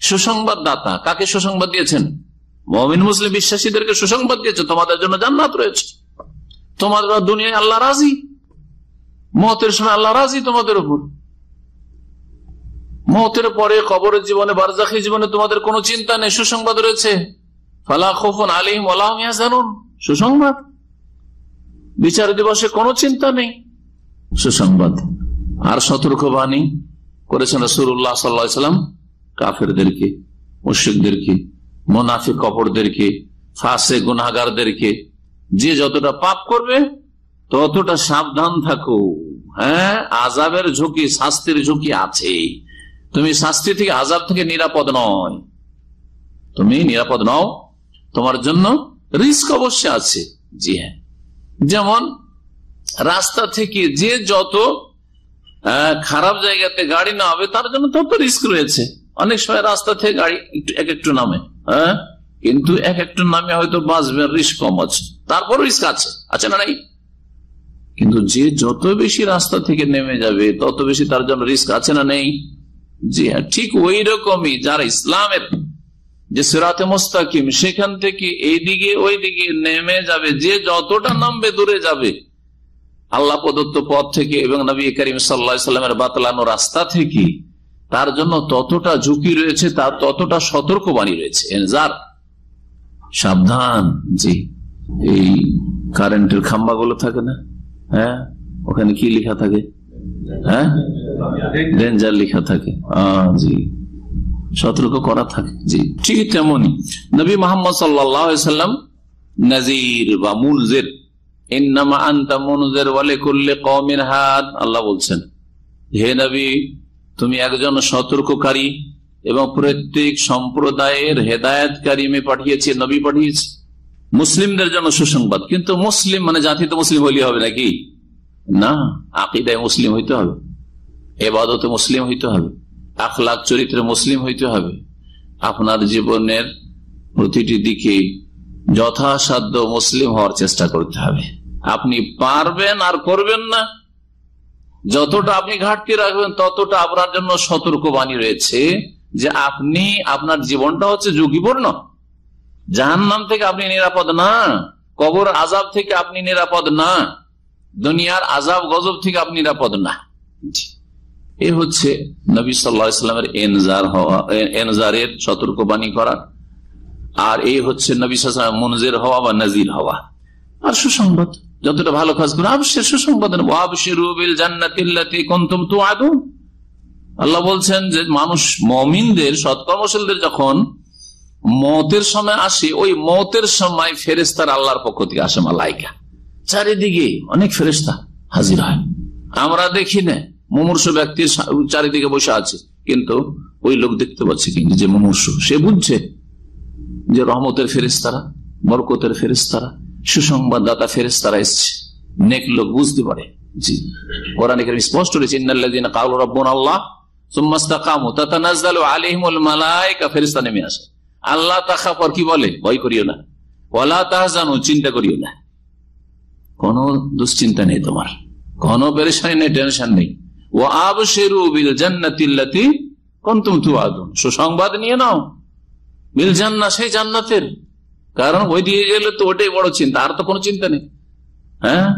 সুসংবাদ দাতা কাকে সুসংবাদ দিয়েছেন? মমিন মুসলিম বিশ্বাসীদেরকে সুসংবাদ দিয়েছে। তোমাদের জন্য জান্নাত রয়েছে। তোমাদের দুনিয়ায় আল্লাহ রাজি। মতের সময় আল্লাহ রাজি তোমাদের উপর। মতের পরে কবরের জীবনে বারজাখি জীবনে তোমাদের কোনো চিন্তা নেই, সুসংবাদ রয়েছে। ফালা খোফন আলিম আলাম জানুন সুসংবাদ। বিচার দিবসে কোনো চিন্তা নেই, সুসংবাদ। আর সতর্কবাণী করেছেন রসুল্লাহ সাল্লাম, কাফেরদেরকে, মুশ্রিকদেরকে মোনাফি কপরদেরকে ফাঁসে গুনাগারদেরকে যে যতটা পাপ করবে, ততটা সাবধান থাকো। হ্যাঁ আজাবের ঝুঁকি, শাস্তির ঝুঁকি আছে তুমি শাস্তি থেকে আজাব থেকে নিরাপদ নয়। তুমি নিরাপদ নও। তোমার জন্য রিস্ক অবশ্যই আছে। জি হ্যাঁ। যেমন রাস্তা থেকে যে যত খারাপ জায়গাতে গাড়ি না হবে, তার জন্য তত রিস্ক রয়েছে। অনেক সময় রাস্তা থেকে গাড়ি একটু, এক একটু নামে হ্যাঁ? কিন্তু এক একটু নামে হয়তো বাঁচবে, রিস্ক কম আছে। তারপর রিস্ক আছে। আছে না নাই? কিন্তু যে যত বেশি রাস্তা থেকে নেমে যাবে, তত বেশি তার জন্য রিস্ক আছে না নেই? হ্যাঁ ঠিক ওই রকমই যারা ইসলামের, যে সেরাতে মোস্তাকিম, সেখান থেকে এইদিকে ওই দিকে নেমে যাবে, যে যতটা নামবে দূরে যাবে। আল্লাহ প্রদত্ত পথ থেকে এবং নবী করিম সাল্লামের বাতলানো রাস্তা থেকে তার জন্য ততটা ঝুঁকি রয়েছে, তার ততটা সতর্ক বাণী রয়েছে যার, সাবধান, জি, এই কারেন্টের খাম্বাগুলো থাকে না হ্যাঁ ওখানে কি লেখা থাকে? হ্যাঁ? সতর্ক করা থাকে। জি, ঠিক তেমনই। নবী মোহাম্মদ সাল্লাম নাজির বা মুনজের আল্লাহ বলছেন, হে নবী, তুমি একজন সতর্ককারী এবং প্রত্যেক সম্প্রদায়ের হেদায়তকারী আমি পাঠিয়েছি, নবী পাঠিয়েছি। মুসলিমদের জন্য সুসংবাদ। কিন্তু মুসলিম মানে জাতি তো মুসলিম হইলে হবে নাকি? না, আকিদায় মুসলিম হইতে হবে। এবাদতে মুসলিম হইতে হবে। আখলাখ চরিত্রে মুসলিম হইতে হবে। আপনার জীবনের প্রতিটি দিকে যথাসাধ্য মুসলিম হওয়ার চেষ্টা করতে হবে। আপনি পারবেন আর করবেন না। যতটা আপনি ঘাটতি রাখবেন, ততটা আপনার জন্য সতর্ক বাণী রয়েছে যে আপনি, আপনার জীবনটা হচ্ছে ঝুঁকিপূর্ণ। জাহান নাম থেকে আপনি নিরাপদ না, কবর আজাব থেকে আপনি নিরাপদ না। দুনিয়ার আজাব গজব থেকে আপনি নিরাপদ না। এ হচ্ছে নবী সাল্লামের এনজার হওয়া এনজারের সতর্কবাণী করা। আর এই হচ্ছে নবী সাল্লাম মনজের হওয়া বা নজির হওয়া। আর সুসংবাদ, যতটা ভালো কাজ করে আবশ্যের সুসংবাদ আল্লাহ বলছেন যে মানুষ মমিনদের, সৎকর্মশীলদের যখন মতের সময় আসে, ওই মতের সময় ফেরেস্তার আল্লাহর পক্ষ থেকে আসে মালাইকা। চারিদিকে অনেক ফেরেস্তা হাজির হয়। আমরা দেখি না, মুমূর্ষ ব্যক্তির চারিদিকে বসে আছে, কিন্তু ওই লোক দেখতে পাচ্ছে কিন্তু যে মুমূর্ষ, সে বুঝছে যে রহমতের ফেরেস্তারা বরকতের ফেরেস্তারা সুসংবাদদাতা ফেরেস্তারা এসছে। নেক লোক বুঝতে পারে। জি। কোরআন এখানে স্পষ্ট রয়েছে, ইন্নাল্লাযীনা ক্বালু রাব্বুনা আল্লাহ আলাইহিমুল মালায়েকা ফেরেশতা নেমে আসে। আল্লাহ কি বলে? ভয় করিও না। চিন্তা করিও না। কোনো দুশ্চিন্তা নেই তোমার। কোনো পেরেশানি নেই, টেনশন নেই। ও আবশিরু বিল জান্নাতিল্লাতি কুনতুম তুআদুন। সুসংবাদ নিয়ে নাও। বিল জান্নাত সেই জান্নাতের। কারণ ওই দিয়ে গেলে তো ওটাই বড় চিন্তা, আর তো কোনো চিন্তা নেই। হ্যাঁ?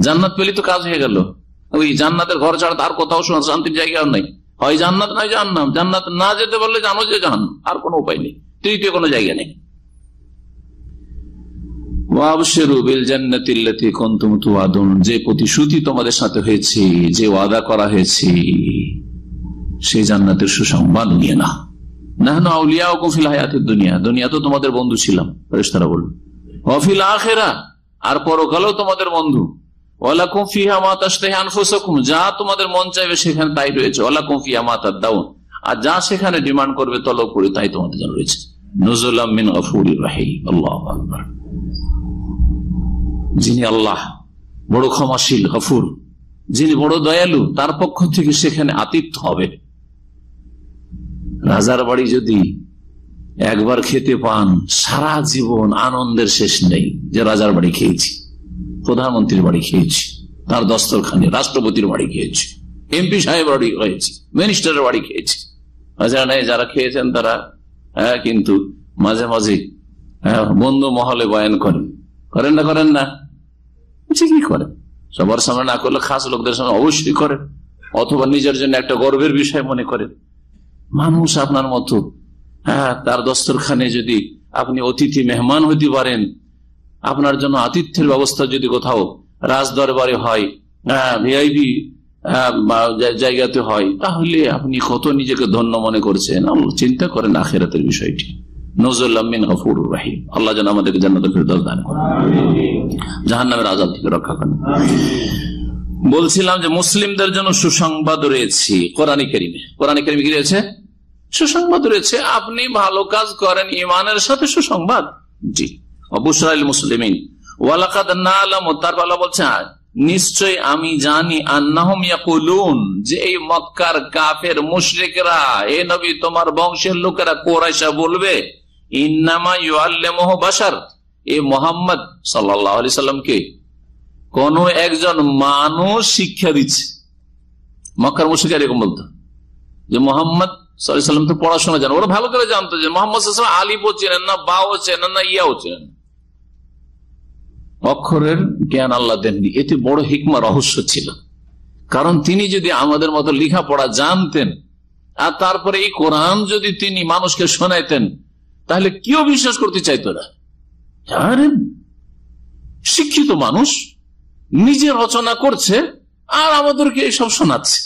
জান্নাত পেলে তো কাজ হয়ে গেল। ওই জান্নাতের ঘর ছাড়া আর কোথাও শোনা শান্তির জায়গাও নেই। হয় জান্নাত নয় জান্নাম জান্নাত না যেতে পারলে জানো যে জাহান আর কোনো উপায় নেই। তৃতীয় কোনো জায়গা নেই। যে প্রতিশ্রুতি তোমাদের সাথে হয়েছে, যে ওয়াদা করা হয়েছে সেই জান্নাতের সুসংবাদ নিয়ে না বন্ধু ছিলাম বলল। অফিল আখেরা, আর পরকালেও তোমাদের বন্ধু। কুফিহা মাতাস্তেহে আনফুসকুম, যা তোমাদের মন চাইবে সেখানে তাই রয়েছে। কুফিয়া মাতার দাউন আর যা সেখানে ডিমান্ড করবে তলব করে তাই তোমাদের জন্য রয়েছে। যিনি আল্লাহ, বড় ক্ষমাশীল, গফুর। যিনি বড় দয়ালু, তার পক্ষ থেকে সেখানে আতিথ্য হবে। রাজার বাড়ি যদি একবার খেতে পান, সারা জীবন আনন্দের শেষ নেই যে রাজার বাড়ি খেয়েছি, প্রধানমন্ত্রীর বাড়ি খেয়েছি, তার দস্তরখানে, রাষ্ট্রপতির বাড়ি খেয়েছি, এমপি সাহেব বাড়ি হয়েছি মিনিস্টারের বাড়ি খেয়েছি। যারা খেয়েছেন তারা হ্যাঁ কিন্তু মাঝে মাঝে হ্যাঁ বন্ধু মহলে বয়ান করেন। করেন না করেন না? কি করেন? সবার সামনে না করলে খাস লোকদের সামনে অবশ্যই করেন। অথবা নিজের জন্য একটা গর্বের বিষয় মনে করেন। মানুষ আপনার মতো হ্যাঁ তার দস্তরখানে যদি আপনি অতিথি মেহমান হইতে পারেন, আপনার জন্য আতিথ্যের ব্যবস্থা যদি কোথাও রাজ দরবারে হয় ভিআইপি জায়গাতে হয় তাহলে আপনি কত নিজেকে ধন্য মনে করছেন? চিন্তা করেন আখেরাতের বিষয়টি। নজরুল্লামিন গফুর রাহিম। আল্লাহ যেন আমাদেরকে জান্নাতের ফেরদৌস দান করেন। জাহান নামের আজাদ থেকে রক্ষা করেন। বলছিলাম যে মুসলিমদের জন্য সুসংবাদ রয়েছে কোরআন কেরিমে। কোরআন কেরিমে কি রয়েছে? সুসংবাদ রয়েছে আপনি ভালো কাজ করেন ইমানের সাথে সুসংবাদ। জি। অবশ্যই মুসলিমিন। ওয়ালাকাদ না আলম তার বেলা বলছে নিশ্চয় আমি জানি যে এই মক্কার কাফের মুশরিকরা এ নবী, তোমার বংশের লোকেরা কোরাইশা বলবে, ইন্নামা ইউআল্লামুহু বাশার। এ মোহাম্মদ সাল্লাল্লাহু আলাইহি সাল্লামকে কোন একজন মানুষ শিক্ষা দিচ্ছে। মক্কার মুশরিকরা এরকম বলতো। যে মোহাম্মদ সাল্লাম তো পড়াশোনা জানো। ওরা ভালো করে জানতো যে মোহাম্মদ আলিপও চেনেন না, বাও চেনেন না, ইয়াও চেনেন অক্ষরের জ্ঞান আল্লাহ দেননি। এতে বড় হিকমা, রহস্য ছিল। কারণ তিনি যদি আমাদের মতো লেখাপড়া জানতেন, আর তারপরে এই কোরআন যদি তিনি মানুষকে শোনাইতেন, তাহলে কেউ বিশ্বাস করতে চাইতো না জানেন শিক্ষিত মানুষ, নিজে রচনা করছে, আর আমাদেরকে এসব শোনাচ্ছে।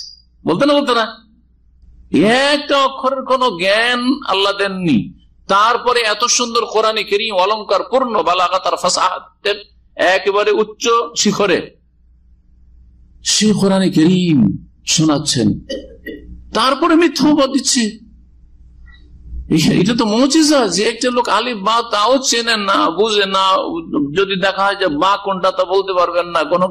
বলতে না বলতে না? একটা অক্ষরের কোন জ্ঞান আল্লাহ দেননি। তারপরে এত সুন্দর কোরআনে কেরিম অলঙ্কার পূর্ণ বালাগাতার ফাসাহাতের একেবারে উচ্চ শিখরে। সে কোরআনে কেরিম শোনাচ্ছেন। তারপরে মিথ্যাবাদ দিচ্ছে। এটা তো মজিজা যে একটা লোক আলিফ বা তাও চেনে না, বুঝে না, যদি দেখা হয় যে বা কোনটা তা বলতে পারবেন না, কোন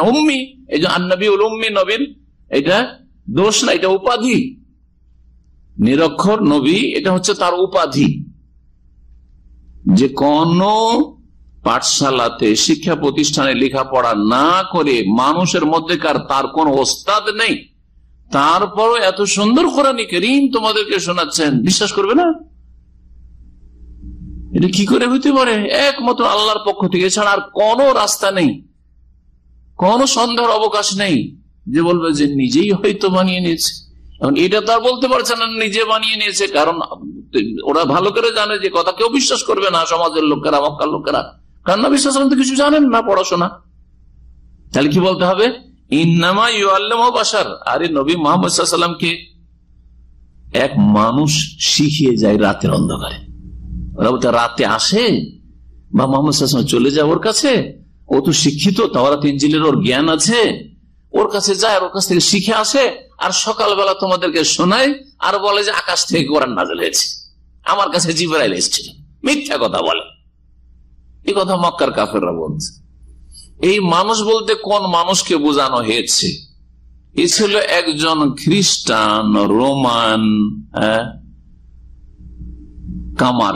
উম্মি, এই যে আন্নবী উম্মি নবীন এটা দোষ না, এটা উপাধি। নিরক্ষর নবী, এটা হচ্ছে তার উপাধি। যে কোন পাঠশালাতে, শিক্ষা প্রতিষ্ঠানে লেখাপড়া না করে মানুষের মধ্যেকার তার কোন ওস্তাদ নেই। তারপরও এত সুন্দর করিম তোমাদেরকে শোনাচ্ছেন। বিশ্বাস করবে না? এটা কি করে হইতে পারে? একমাত্র আল্লাহর পক্ষ থেকে। ছাড়া আর কোন রাস্তা নেই। কোন অবকাশ নেই। যে বলবে যে নিজেই হয়তো বানিয়ে নিয়েছে। এখন এটা তো আর বলতে পারছে না, নিজে বানিয়ে নিয়েছে। কারণ ওরা ভালো করে জানে যে কথা কেউ বিশ্বাস করবে না সমাজের লোকেরা, মক্কার লোকেরা। কারণ না বিশ্বাস তো কিছু জানেন না পড়াশোনা। তাহলে কি বলতে হবে? ইন্নামা ইউ আল্লাম বাসার আরে নবী মোহাম্মদ সাল্লামকে এক মানুষ শিখিয়ে যায় রাতের অন্ধকারে। রাতে আসে বা মোহাম্মদ চলে যায় ওর কাছে। ও তো শিক্ষিত তাওরা তিনজিলের ওর জ্ঞান আছে। ওর কাছে যায় ওর কাছ থেকে শিখে আসে আর সকালবেলা তোমাদেরকে শোনায় আর বলে যে আকাশ থেকে কোরআন নাজল হয়েছে। আমার কাছে জিবরাইল এসেছিল। মিথ্যা কথা বলে। এই কথা মক্কার কাফেররা বলছে। এই মানুষ বলতে কোন মানুষকে বোঝানো হয়েছে? এ ছিল একজন খ্রিস্টান রোমান হ্যাঁ, কামার।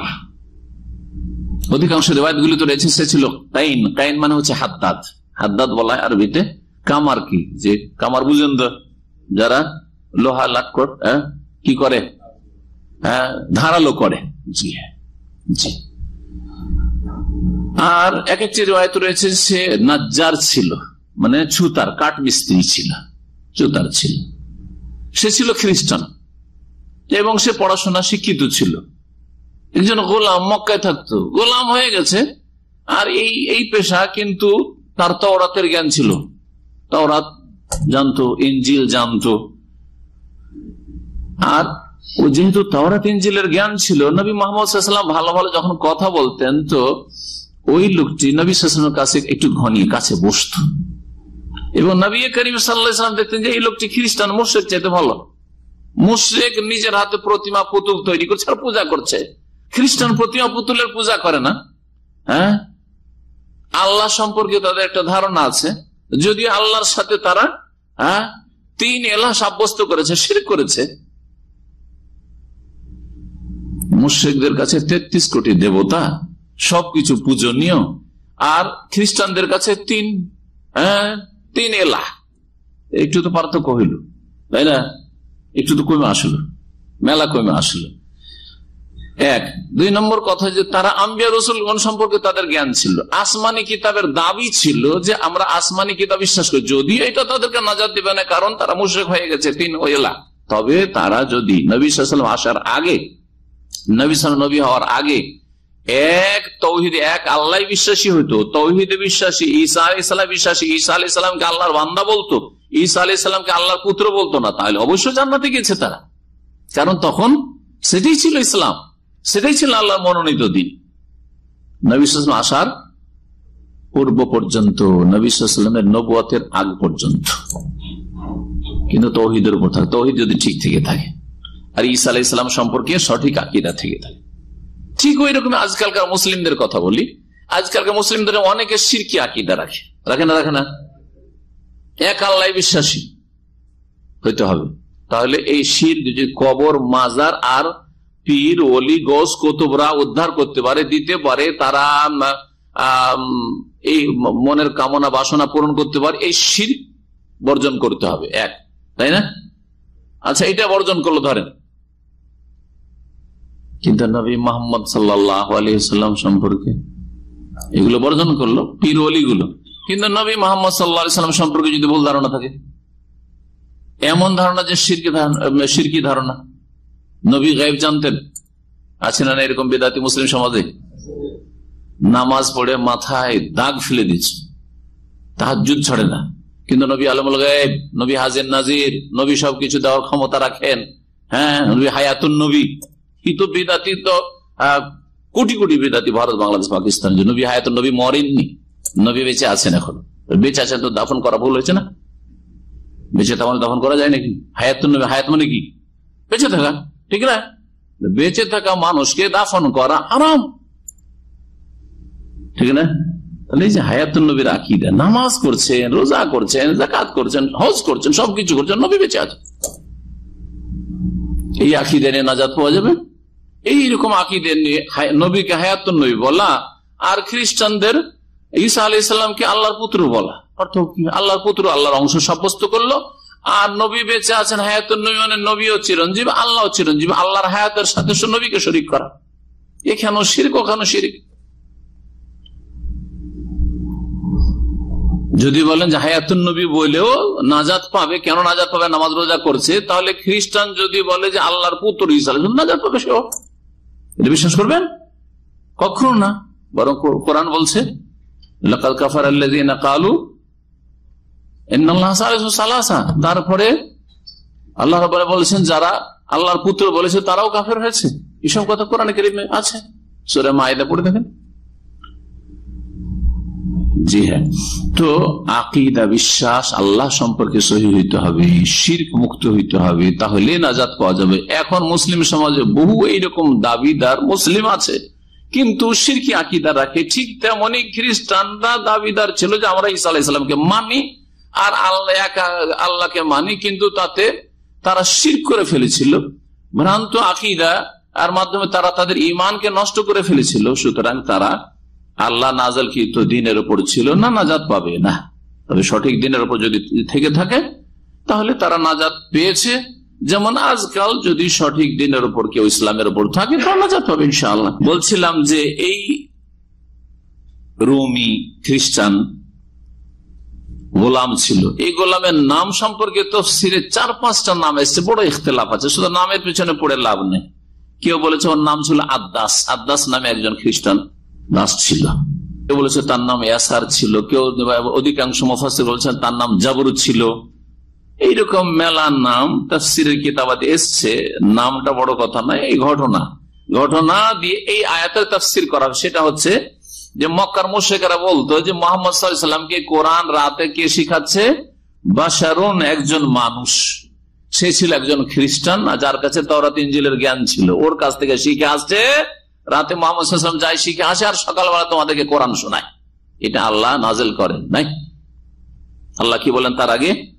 অধিকাংশ রেবায়তগুলি তো রয়েছে সে ছিল কাইন। কাইন মানে হচ্ছে হাদ্দাদ। হাদ্দাদ বলা হয় আরবিতে। কামার কি? যে কামার বুঝেন তো? যারা লোহা লাটকট হ্যাঁ, কি করে? হ্যাঁ ধারালো করে। জি হ্যাঁ জি। আর এক একটি রেওয়ায়ত রয়েছে সে নাজ্জার ছিল মানে ছুতার কাঠ মিস্ত্রি ছিল, চুতার ছিল। সে ছিল খ্রিস্টান এবং সে পড়াশোনা শিক্ষিত ছিল। একজন গোলাম মক্কায় থাকতো। গোলাম হয়ে গেছে, আর এই এই পেশা কিন্তু তার তওরাতের জ্ঞান ছিল। তওরাত জানতো ইঞ্জিল জানতো। আর ও যেহেতু তাওরাত ইঞ্জিলের জ্ঞান ছিল, নবী মোহাম্মদ ভালো ভালো যখন কথা বলতেন, তো ওই লোকটি নবী সাল্লামের কাছে একটু ঘনিয়ে কাছে বসত। এবং নবী করিম সাল্লাম দেখতেন যে এই লোকটি খ্রিস্টান মুর্শেক চাইতে ভালো। মুর্শেক নিজের হাতে প্রতিমা পুতুল তৈরি করছে আর পূজা করছে। খ্রিস্টান প্রতিমা পুতুলের পূজা করে না। হ্যাঁ? আল্লাহ সম্পর্কে তাদের একটা ধারণা আছে। যদি আল্লাহর সাথে তারা হ্যাঁ তিন এলা সাব্যস্ত করেছে শির করেছে, মুশ্রিকদের কাছে তেত্রিশ কোটি দেবতা সবকিছু পূজনীয়। আর খ্রিস্টানদের কাছে তিন হ্যাঁ তিন এলা একটু তো পার্থক্য হইল, তাই না? একটু তো কমে আসলো, মেলা কমে আসলো। এক, দুই নম্বর কথা যে তারা আম্বিয়া রসুলগণ সম্পর্কে তাদের জ্ঞান ছিল। আসমানি কিতাবের দাবি ছিল যে আমরা আসমানি কিতাব বিশ্বাস করি। যদিও এটা তাদেরকে নাজাদ দিবে না, কারণ তারা মুশ্রেক হয়ে গেছে, তিন ওয়েলা তবে তারা যদি নবী সাল্লাম আসার আগে, নবী সাল নবী হওয়ার আগে এক তৌহিদে এক আল্লাহ বিশ্বাসী হইতো। তৌহিদে বিশ্বাসী, ঈসা আলি ইসলাম বিশ্বাসী। ঈসা আলি ইসলামকে আল্লাহর বান্দা বলতো। ঈসা আলি ইসলামকে আল্লাহর পুত্র বলতো না। তাহলে অবশ্যই জান্নাতে গেছে তারা। কারণ তখন সেটাই ছিল ইসলাম। সেটাই ছিল আল্লাহর মনোনীত দিন। নবিসাম আসার পূর্ব পর্যন্ত নবিসামের নবুয়াতের আগ পর্যন্ত। কিন্তু তৌহিদের উপর থাকে। তৌহিদ যদি ঠিক থেকে থাকে। আর ঈসা ইসলাম সম্পর্কে সঠিক আকিদা থেকে থাকে। ঠিক ওই রকম আজকালকার মুসলিমদের কথা বলি। আজকালকার মুসলিমদের অনেকে সিরকি আকিদা রাখে। রাখে না রাখে না? এক আল্লাহ বিশ্বাসী। হইতে হবে। তাহলে এই শির কবর, মাজার আর পীর অলি গোস, কতুবরা উদ্ধার করতে পারে, দিতে পারে, তারা এই মনের কামনা, বাসনা পূরণ করতে পারে, এই শির বর্জন করতে হবে। এক। তাই না? আচ্ছা এটা বর্জন করল ধরেন কিন্তু নবী মোহাম্মদ সাল্লাহ আলিয়াল্লাম সম্পর্কে এগুলো বর্জন করল, পীর অলিগুলো কিন্তু নবী মোহাম্মদ সাল্লাহ সাল্লাম সম্পর্কে যদি ভুল ধারণা থাকে, এমন ধারণা যে সিরকি ধারণা। নবী গাইব জানতেন, আছে না এরকম বেদাতি মুসলিম সমাজে? নামাজ পড়ে মাথায় দাগ ফেলে দিচ্ছে তাহার যুদ্ধ ছড়ে না। কিন্তু নবী আলমুল গায়েব, নবী হাজির নাজির, নবী সবকিছু দেওয়ার ক্ষমতা রাখেন। হ্যাঁ নবী হায়াতুন নবী। কিন্তু বেদাতি তো কোটি কোটি বেদাতি ভারত, বাংলাদেশ, পাকিস্তান নবী হায়াতুন নবী মরেননি। নবী বেঁচে আছেন এখন। বেঁচে আছেন তো দাফন করা ভুল হয়েছে না? বেঁচে তেমন দাফন করা যায় নাকি? হায়াতুন নবী, হায়াত মানে কি? বেঁচে থাকা, ঠিক না? বেঁচে থাকা মানুষকে দাফন করা আরাম ঠিক না? তাহলে এই যে হায়াতুল নবীর আকিদা, নামাজ করছেন, রোজা করছেন জাকাত করছেন, হজ করছেন, সবকিছু করছেন, নবী বেঁচে আছে এই আকিদে নিয়ে নাজাদ পাওয়া যাবে? এইরকম আকিদে নিয়ে নবীকে হায়াতুল নবী বলা, আর খ্রিস্টানদের ঈসা আলি ইসলামকে আল্লাহর পুত্র বলা। অর্থ আল্লাহর পুত্র, আল্লাহর অংশ সাব্যস্ত করল, আর নবী বেঁচে আছেন হায়াতুল নবী মানে নবীও চিরঞ্জীব আল্লাহ চিরঞ্জীব। আল্লাহর হায়াতের সাথে নবীকে শরিক করা। এখানেও শিরিক ওখানেও শিরিক। যদি বলেন যে হায়াতুন নবী বলেও নাজাত পাবে, কেন নাজাত পাবে, নামাজ রোজা করছে, তাহলে খ্রিস্টান যদি বলে যে আল্লাহর পুত্র হিসাবে নাজাত পাবে সেও। এটা বিশ্বাস করবেন? কখনো না, বরং কোরআন বলছে তারপরে আল্লাহ বলেছেন, যারা আল্লাহর পুত্র বলেছে, তারাও কাফের হয়েছে। এসব কথা কোরআন কেরিমে আছে। সুরে মায়েদা পড়ে দেখেন। জি হ্যাঁ। তো আকিদা, বিশ্বাস, আল্লাহ সম্পর্কে সহি হইতে হবে, শির্ক মুক্ত হইতে হবে, তাহলে নাজাত পাওয়া যাবে। এখন মুসলিম সমাজে বহু এইরকম দাবিদার মুসলিম আছে। কিন্তু সিরকি আকিদা রাখে ঠিক তেমনই খ্রিস্টানরা দাবিদার ছিল যে আমরা ইসা আলাহিসামকে মানি আর আল্লাহ আল্লাহকে মানি, কিন্তু তাতে তারা শির করে ফেলেছিল। ভ্রান্ত আকিদা, আর মাধ্যমে তারা তাদের ইমানকে নষ্ট করে ফেলেছিল, সুতরাং তারা আল্লাহ নাজাল তো দিনের উপর ছিল না নাজাদ পাবে না। তবে সঠিক দিনের উপর যদি থেকে থাকে, তাহলে তারা নাজাদ পেয়েছে। যেমন আজকাল যদি সঠিক দিনের উপর কেউ ইসলামের উপর থাকে তাহলে নাজাদ পাবে ইনশাআল্লাহ। বলছিলাম যে এই রুমি, খ্রিস্টান গোলাম ছিল। এই গোলামের নাম সম্পর্কে তো তফসিরে চার পাঁচটা নাম এসছে, বড় ইখতলাফ আছে। শুধু নামের পেছনে পড়ে লাভ নেই। কেউ বলেছে ওর নাম ছিল আদাস আদাস নামে একজন খ্রিস্টান। দাস ছিল। কেউ বলেছে তার নাম ইয়াসার ছিল, কেউ অধিকাংশ মুফাসির বলছেন তার নাম জাবরু ছিল। এইরকম মেলা নাম, তফসিরের কিতাবাতে এসছে, নামটা বড় কথা নয় এই ঘটনা। ঘটনা দিয়ে এই আয়াতের তফসির করা সেটা হচ্ছে যে মক্কার মুশেকেরা বলতো যে মোহাম্মদ সাল্লামকে কোরআন রাতে কে শিখাচ্ছে? বাসারুন একজন মানুষ। সে ছিল একজন খ্রিস্টান যার কাছে তরাত ইঞ্জিলের জ্ঞান ছিল। ওর কাছ থেকে শিখে আসছে রাতে মোহাম্মদ সাল্লাম যাই শিখে আসে আর সকালবেলা তোমাদেরকে কোরআন শোনায়। এটা আল্লাহ নাজেল করেন, নাই? আল্লাহ কি বলেন তার আগে?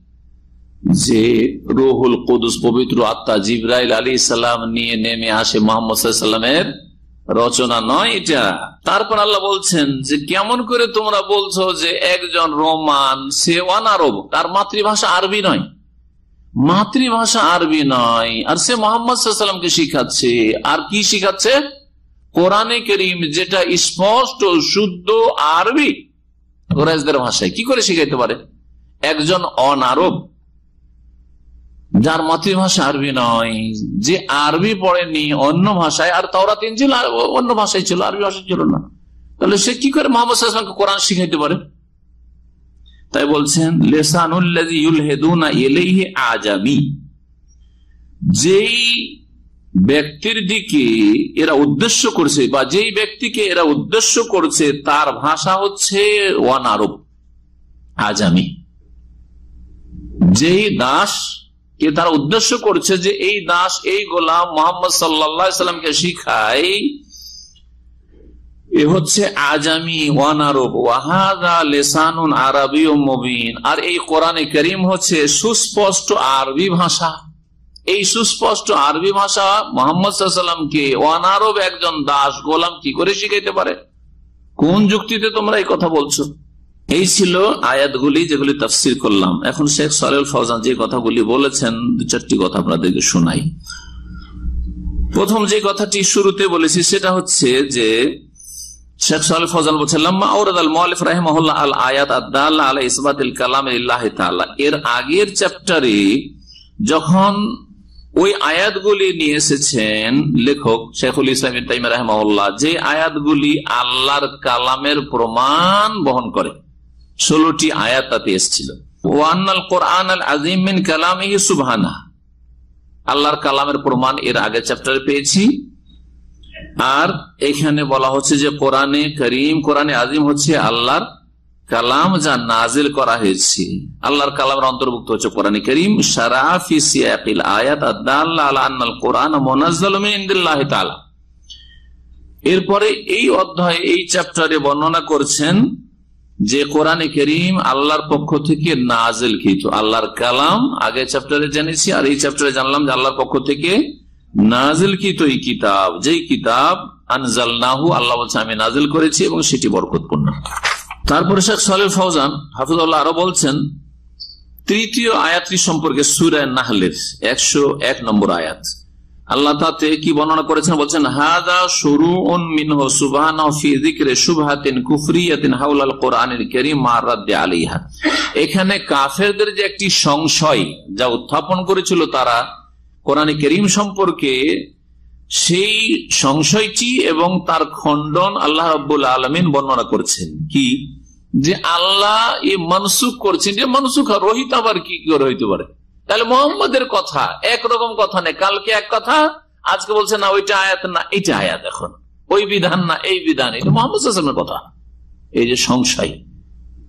যে রুহুল কুদুস পবিত্র আত্মা জিব্রাইল আলী সাল্লাম নিয়ে নেমে আসে মোহাম্মদ সাল্লামের রচনা নয় এটা। তারপর আল্লাহ বলছেন যে কেমন করে তোমরা বলছো যে একজন রোমান, সে আরব তার মাতৃভাষা আরবি নয়। মাতৃভাষা আরবি নয়। আর সে মোহাম্মদ সাল্লামকে শিখাচ্ছে। আর কি শিখাচ্ছে? কোরআনে করিম যেটা স্পষ্ট, শুদ্ধ, আরবি কোরআদের ভাষায়, কি করে শিখাইতে পারে? একজন অনারব, যার মাতৃভাষা আরবি নয়, যে আরবি পড়েনি অন্য ভাষায়, আর তাওরা তিন ছিল অন্য ভাষায় ছিল, আরবি ভাষায় ছিল না। তাহলে সে কি করে মোহাম্মদ কোরআন শিখাইতে পারে? তাই বলছেন লেসানুল্লাহ আজামি যেই ব্যক্তির দিকে এরা উদ্দেশ্য করছে বা যেই ব্যক্তিকে এরা উদ্দেশ্য করছে, তার ভাষা হচ্ছে ওয়ান আরব আজামি যেই দাস কে তারা উদ্দেশ্য করছে যে এই দাস, এই গোলাম মোহাম্মদ সাল্লামকে শিখায়, এ হচ্ছে আজামি ওয়ান আরব। ওয়াহাদা লেসানুন আরবি আর এই কোরআনে করিম হচ্ছে সুস্পষ্ট আরবি ভাষা। এই সুস্পষ্ট আরবি ভাষা মোহাম্মদ সাল্লামকে ওয়ান আরব একজন দাস গোলাম কি করে শিখাইতে পারে? কোন যুক্তিতে তোমরা এই কথা বলছো? এই ছিল আয়াতগুলি যেগুলি তফসির করলাম। এখন শেখ সরেল ফৌজান যে কথাগুলি বলেছেন, দু চারটি কথা আপনাদেরকে শোনাই। প্রথম যে কথাটি শুরুতে বলেছি সেটা হচ্ছে যে, শেখ সাল ফজাল বলছেন, লাম্মা আল আয়াত রাহিমাহুল্লাহ আল আদাল্লাহ কালাম এর আগের চ্যাপ্টারে যখন ওই আয়াতগুলি নিয়ে এসেছেন লেখক শেখুল ইসলাম তাইম রাহমাহুল্লাহ, যে আয়াতগুলি আল্লাহর কালামের প্রমাণ বহন করে। ষোলোটি আয়াত তাতে এসেছিল। ওয়ান্নাল কোরআন আল আজিমিন কালামিহি সুবহানা আল্লাহর কালামের প্রমাণ এর আগে চ্যাপ্টারে পেয়েছি। আর এখানে বলা হচ্ছে যে কোরআনে করিম, কোরআনে আজিম হচ্ছে আল্লাহর কালাম যা নাজিল করা হয়েছে, আল্লাহর কালামের অন্তর্ভুক্ত হচ্ছে কোরআন করিম সারাফি সিয়াকিল কোরআন মোনাজ্জাল মিন এরপরে এই অধ্যায়, এই চ্যাপ্টারে বর্ণনা করছেন যে কোরআনে করিম আল্লাহর পক্ষ থেকে নাজেল কৃত আল্লাহর কালাম, আগে চ্যাপ্টারে জেনেছি, আর এই চ্যাপ্টারে জানলাম যে আল্লাহর পক্ষ থেকে নাজিল কৃত এই কিতাব। যেই কিতাব আনজাল নাহু আল্লাহ বলছে, আমি নাজিল করেছি এবং সেটি বরকতপূর্ণ। তারপরে শেখ সালিল ফৌজান হাফিজুল্লাহ আরও বলছেন, তৃতীয় আয়াতটি সম্পর্কে সুরায় নাহলের একশো এক নম্বর আয়াত। আল্লাহ তাতে কি বর্ণনা করেছেন? বলছেন হাদা মারাদ্দে আলিহা এখানে কাফেরদের যে একটি সংশয় যা উত্থাপন করেছিল তারা কোরআন করিম সম্পর্কে সেই সংশয়টি এবং তার খণ্ডন আল্লাহ রব্বুল আলমিন বর্ণনা করছেন। কি? যে আল্লাহ এ মনসুখ করছেন। যে মনসুখ রহিত আবার কি করে হইতে পারে? তাহলে মোহাম্মদের কথা একরকম কথা নেই। কালকে এক কথা, আজকে বলছে, না, ওইটা আয়াত না, এইটা আয়াত এখন। ওই বিধান না, এই বিধান। এটা মোহাম্মদ হাসানের কথা। এই যে সংশয়,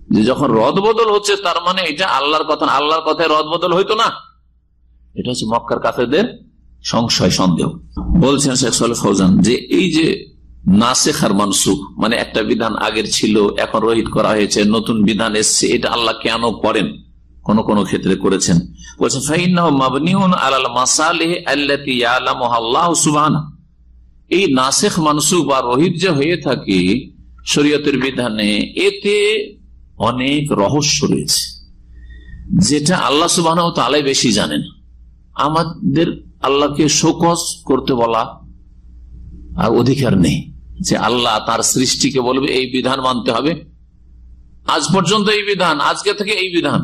যে যখন রদ বদল হচ্ছে, তার মানে এটা আল্লাহর কথা আল্লাহর কথায় রদ বদল হইতো না। এটা হচ্ছে মক্কার কাফেরদের সংশয়, সন্দেহ। বলছেন শেখ সাল ফৌজান যে এই যে নাসেখ আর মানসুখ মানে একটা বিধান আগের ছিল, এখন রহিত করা হয়েছে, নতুন বিধান এসছে, এটা আল্লাহ কেন করেন? কোন কোন ক্ষেত্রে করেছেন। বলছেন এই নাসেখ মানসুখ বা রহিত যে হয়ে থাকে শরীয়তের বিধানে, এতে অনেক রহস্য রয়েছে। যেটা আল্লাহ সুবাহ তালাই বেশি জানেন। আমাদের আল্লাহকে শোকস করতে বলা অধিকার নেই। যে আল্লাহ তার সৃষ্টিকে বলবে, এই বিধান মানতে হবে। আজ পর্যন্ত এই বিধান, আজকে থেকে এই বিধান।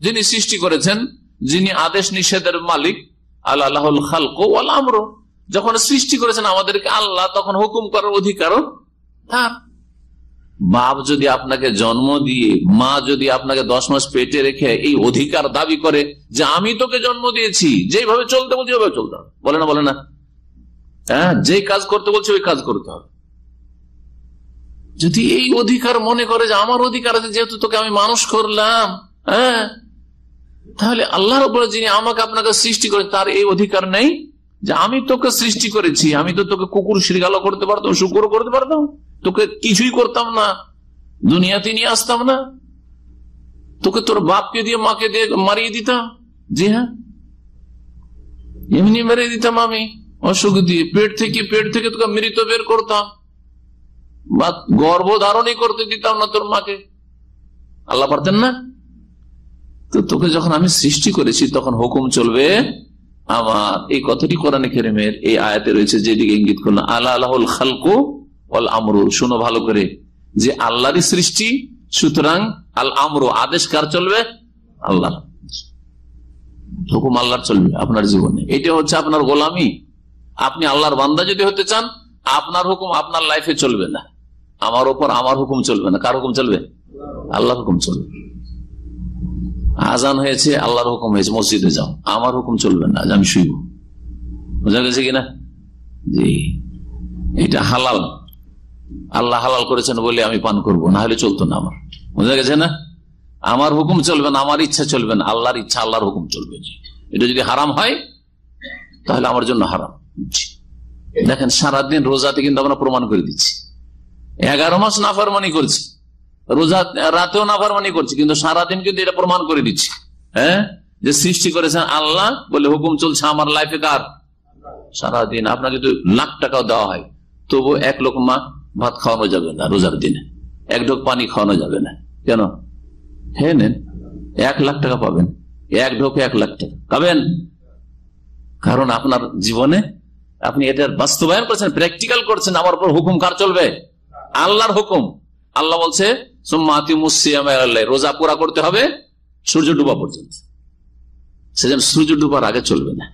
যিনি সৃষ্টি করেছেন, যিনি আদেশ নিষেধের মালিক আল্লাহ খালকো আমর। যখন সৃষ্টি করেছেন আমাদেরকে আল্লাহ, তখন হুকুম করার অধিকারও তার। বাপ যদি আপনাকে জন্ম দিয়ে, মা যদি আপনাকে দশ মাস পেটে রেখে এই অধিকার দাবি করে যে আমি তোকে জন্ম দিয়েছি যেভাবে চলতে বলছি ওইভাবে চলতে হবে। বলে না বলে না। হ্যাঁ যে কাজ করতে বলছে ওই কাজ করতে হবে। যদি এই অধিকার মনে করে যে আমার অধিকার আছে, যেহেতু তোকে আমি মানুষ করলাম হ্যাঁ তাহলে আল্লাহর উপরে যিনি আমাকে আপনাকে সৃষ্টি করে, তার এই অধিকার নেই যে আমি তোকে সৃষ্টি করেছি, আমি তো তোকে কুকুর শৃগালো করতে পারতাম শুকুর করতে পারতাম। তোকে কিছুই করতাম না। দুনিয়াতে নিয়ে আসতাম না। তোকে তোর বাপকে দিয়ে, মাকে দিয়ে মারিয়ে দিতাম। জি হ্যাঁ। এমনি মেরে দিতাম আমি। অসুখ দিয়ে পেট থেকে পেট থেকে তোকে মৃত বের করতাম। বা গর্ভ ধারণই করতে দিতাম না তোর মাকে। আল্লাহ পারতেন না? তো তোকে যখন আমি সৃষ্টি করেছি, তখন হুকুম চলবে, আমার এই কথাটি কোরআনে খেরেমের এই আয়াতে রয়েছে, যেদিকে ইঙ্গিত করল, আল্লাহ আল্লাহুল খালকু আমরু, শুনো ভালো করে, যে আল্লাহরই সৃষ্টি, সুতরাং আল আমরু, আদেশ কার চলবে? আল্লাহ হুকুম আল্লাহর চলবে, আপনার জীবনে। এটা হচ্ছে আপনার গোলামি। আপনি আল্লাহর বান্দা যদি হতে চান, আপনার হুকুম আপনার লাইফে চলবে না। আমার উপর আমার হুকুম চলবে না। কার হুকুম চলবে? আল্লাহর হুকুম চলবে। আজান হয়েছে, আল্লাহর হুকুম হয়েছে, মসজিদে যাও। আমার হুকুম চলবে না আমি শুইব। বোঝা গেছে কিনা? জি। এটা হালাল। আল্লাহ হালাল করেছেন বলে আমি পান করব না হলে চলতো না আমার। বোঝা গেছে না? আমার হুকুম চলবে না, আমার ইচ্ছা চলবে না, আল্লাহর ইচ্ছা, আল্লাহর হুকুম চলবে। এটা যদি হারাম হয়, তাহলে আমার জন্য হারাম। দেখেন, সারাদিন রোজাতে কিন্তু আমরা প্রমাণ করে দিচ্ছি। এগারো মাস নাফারমানি করছি। রোজা, রাতেও নাফারমানি করছি, কিন্তু সারাদিন কিন্তু এটা প্রমাণ করে দিচ্ছি। হ্যাঁ? যে সৃষ্টি করেছেন আল্লাহ, বলে হুকুম চলছে আমার লাইফে কার? সারাদিন। আপনাকে যদি লাখ টাকাও দেওয়া হয় তবু এক লোক মা ভাত খাওয়ানো যাবে না রোজার দিনে। এক ঢোক পানি খাওয়ানো যাবে না। কেন? হ্যাঁ নেন, এক লাখ টাকা পাবেন। এক ঢোকে এক লাখ টাকা। পাবেন কারণ আপনার জীবনে আপনি এটার বাস্তবায়ন করছেন প্র্যাকটিক্যাল করছেন, আমার উপর হুকুম কার চলবে? আল্লাহর হুকুম। আল্লাহ বলছে রোজা পুরা করতে হবে সূর্য ডুবা পর্যন্ত। সেজন্য সূর্য ডুবার আগে চলবে না।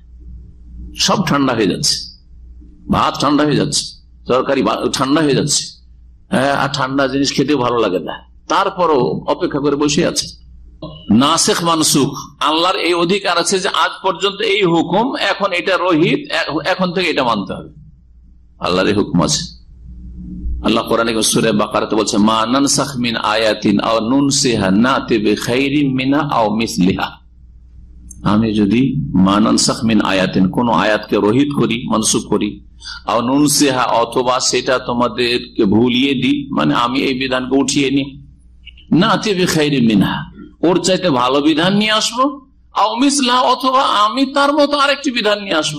সব ঠান্ডা হয়ে যাচ্ছে। ভাত ঠান্ডা হয়ে যাচ্ছে। তরকারি ঠান্ডা হয়ে যাচ্ছে। হ্যাঁ আর ঠান্ডা জিনিস খেতে ভালো লাগে না। তারপরও অপেক্ষা করে বসে আছে। নাসেখ মানসুখ, আল্লাহর এই অধিকার আছে যে আজ পর্যন্ত এই হুকুম, এখন এটা রহিত এখন থেকে এটা মানতে হবে। আল্লাহর এই হুকুম আছে। আল্লাহ কোরআন সুরে বাকারাতে বলছে, মা নানসাখ মিন আয়াতিন আও নুনসিহা নাতিবি খাইরিম মিনা আও মিসলিহা। আমি যদি মা নানসাখ মিন আয়াতিন, কোন আয়াতকে রোহিত করি, মনসুখ করি অথবা সেটা তোমাদেরকে ভুলিয়ে দিই মানে আমি এই বিধানকে উঠিয়ে নি খাইরিম মিনহা, ওর চাইতে ভালো বিধান নিয়ে আসব অথবা আমি তার মতো আরেকটি বিধান নিয়ে আসব।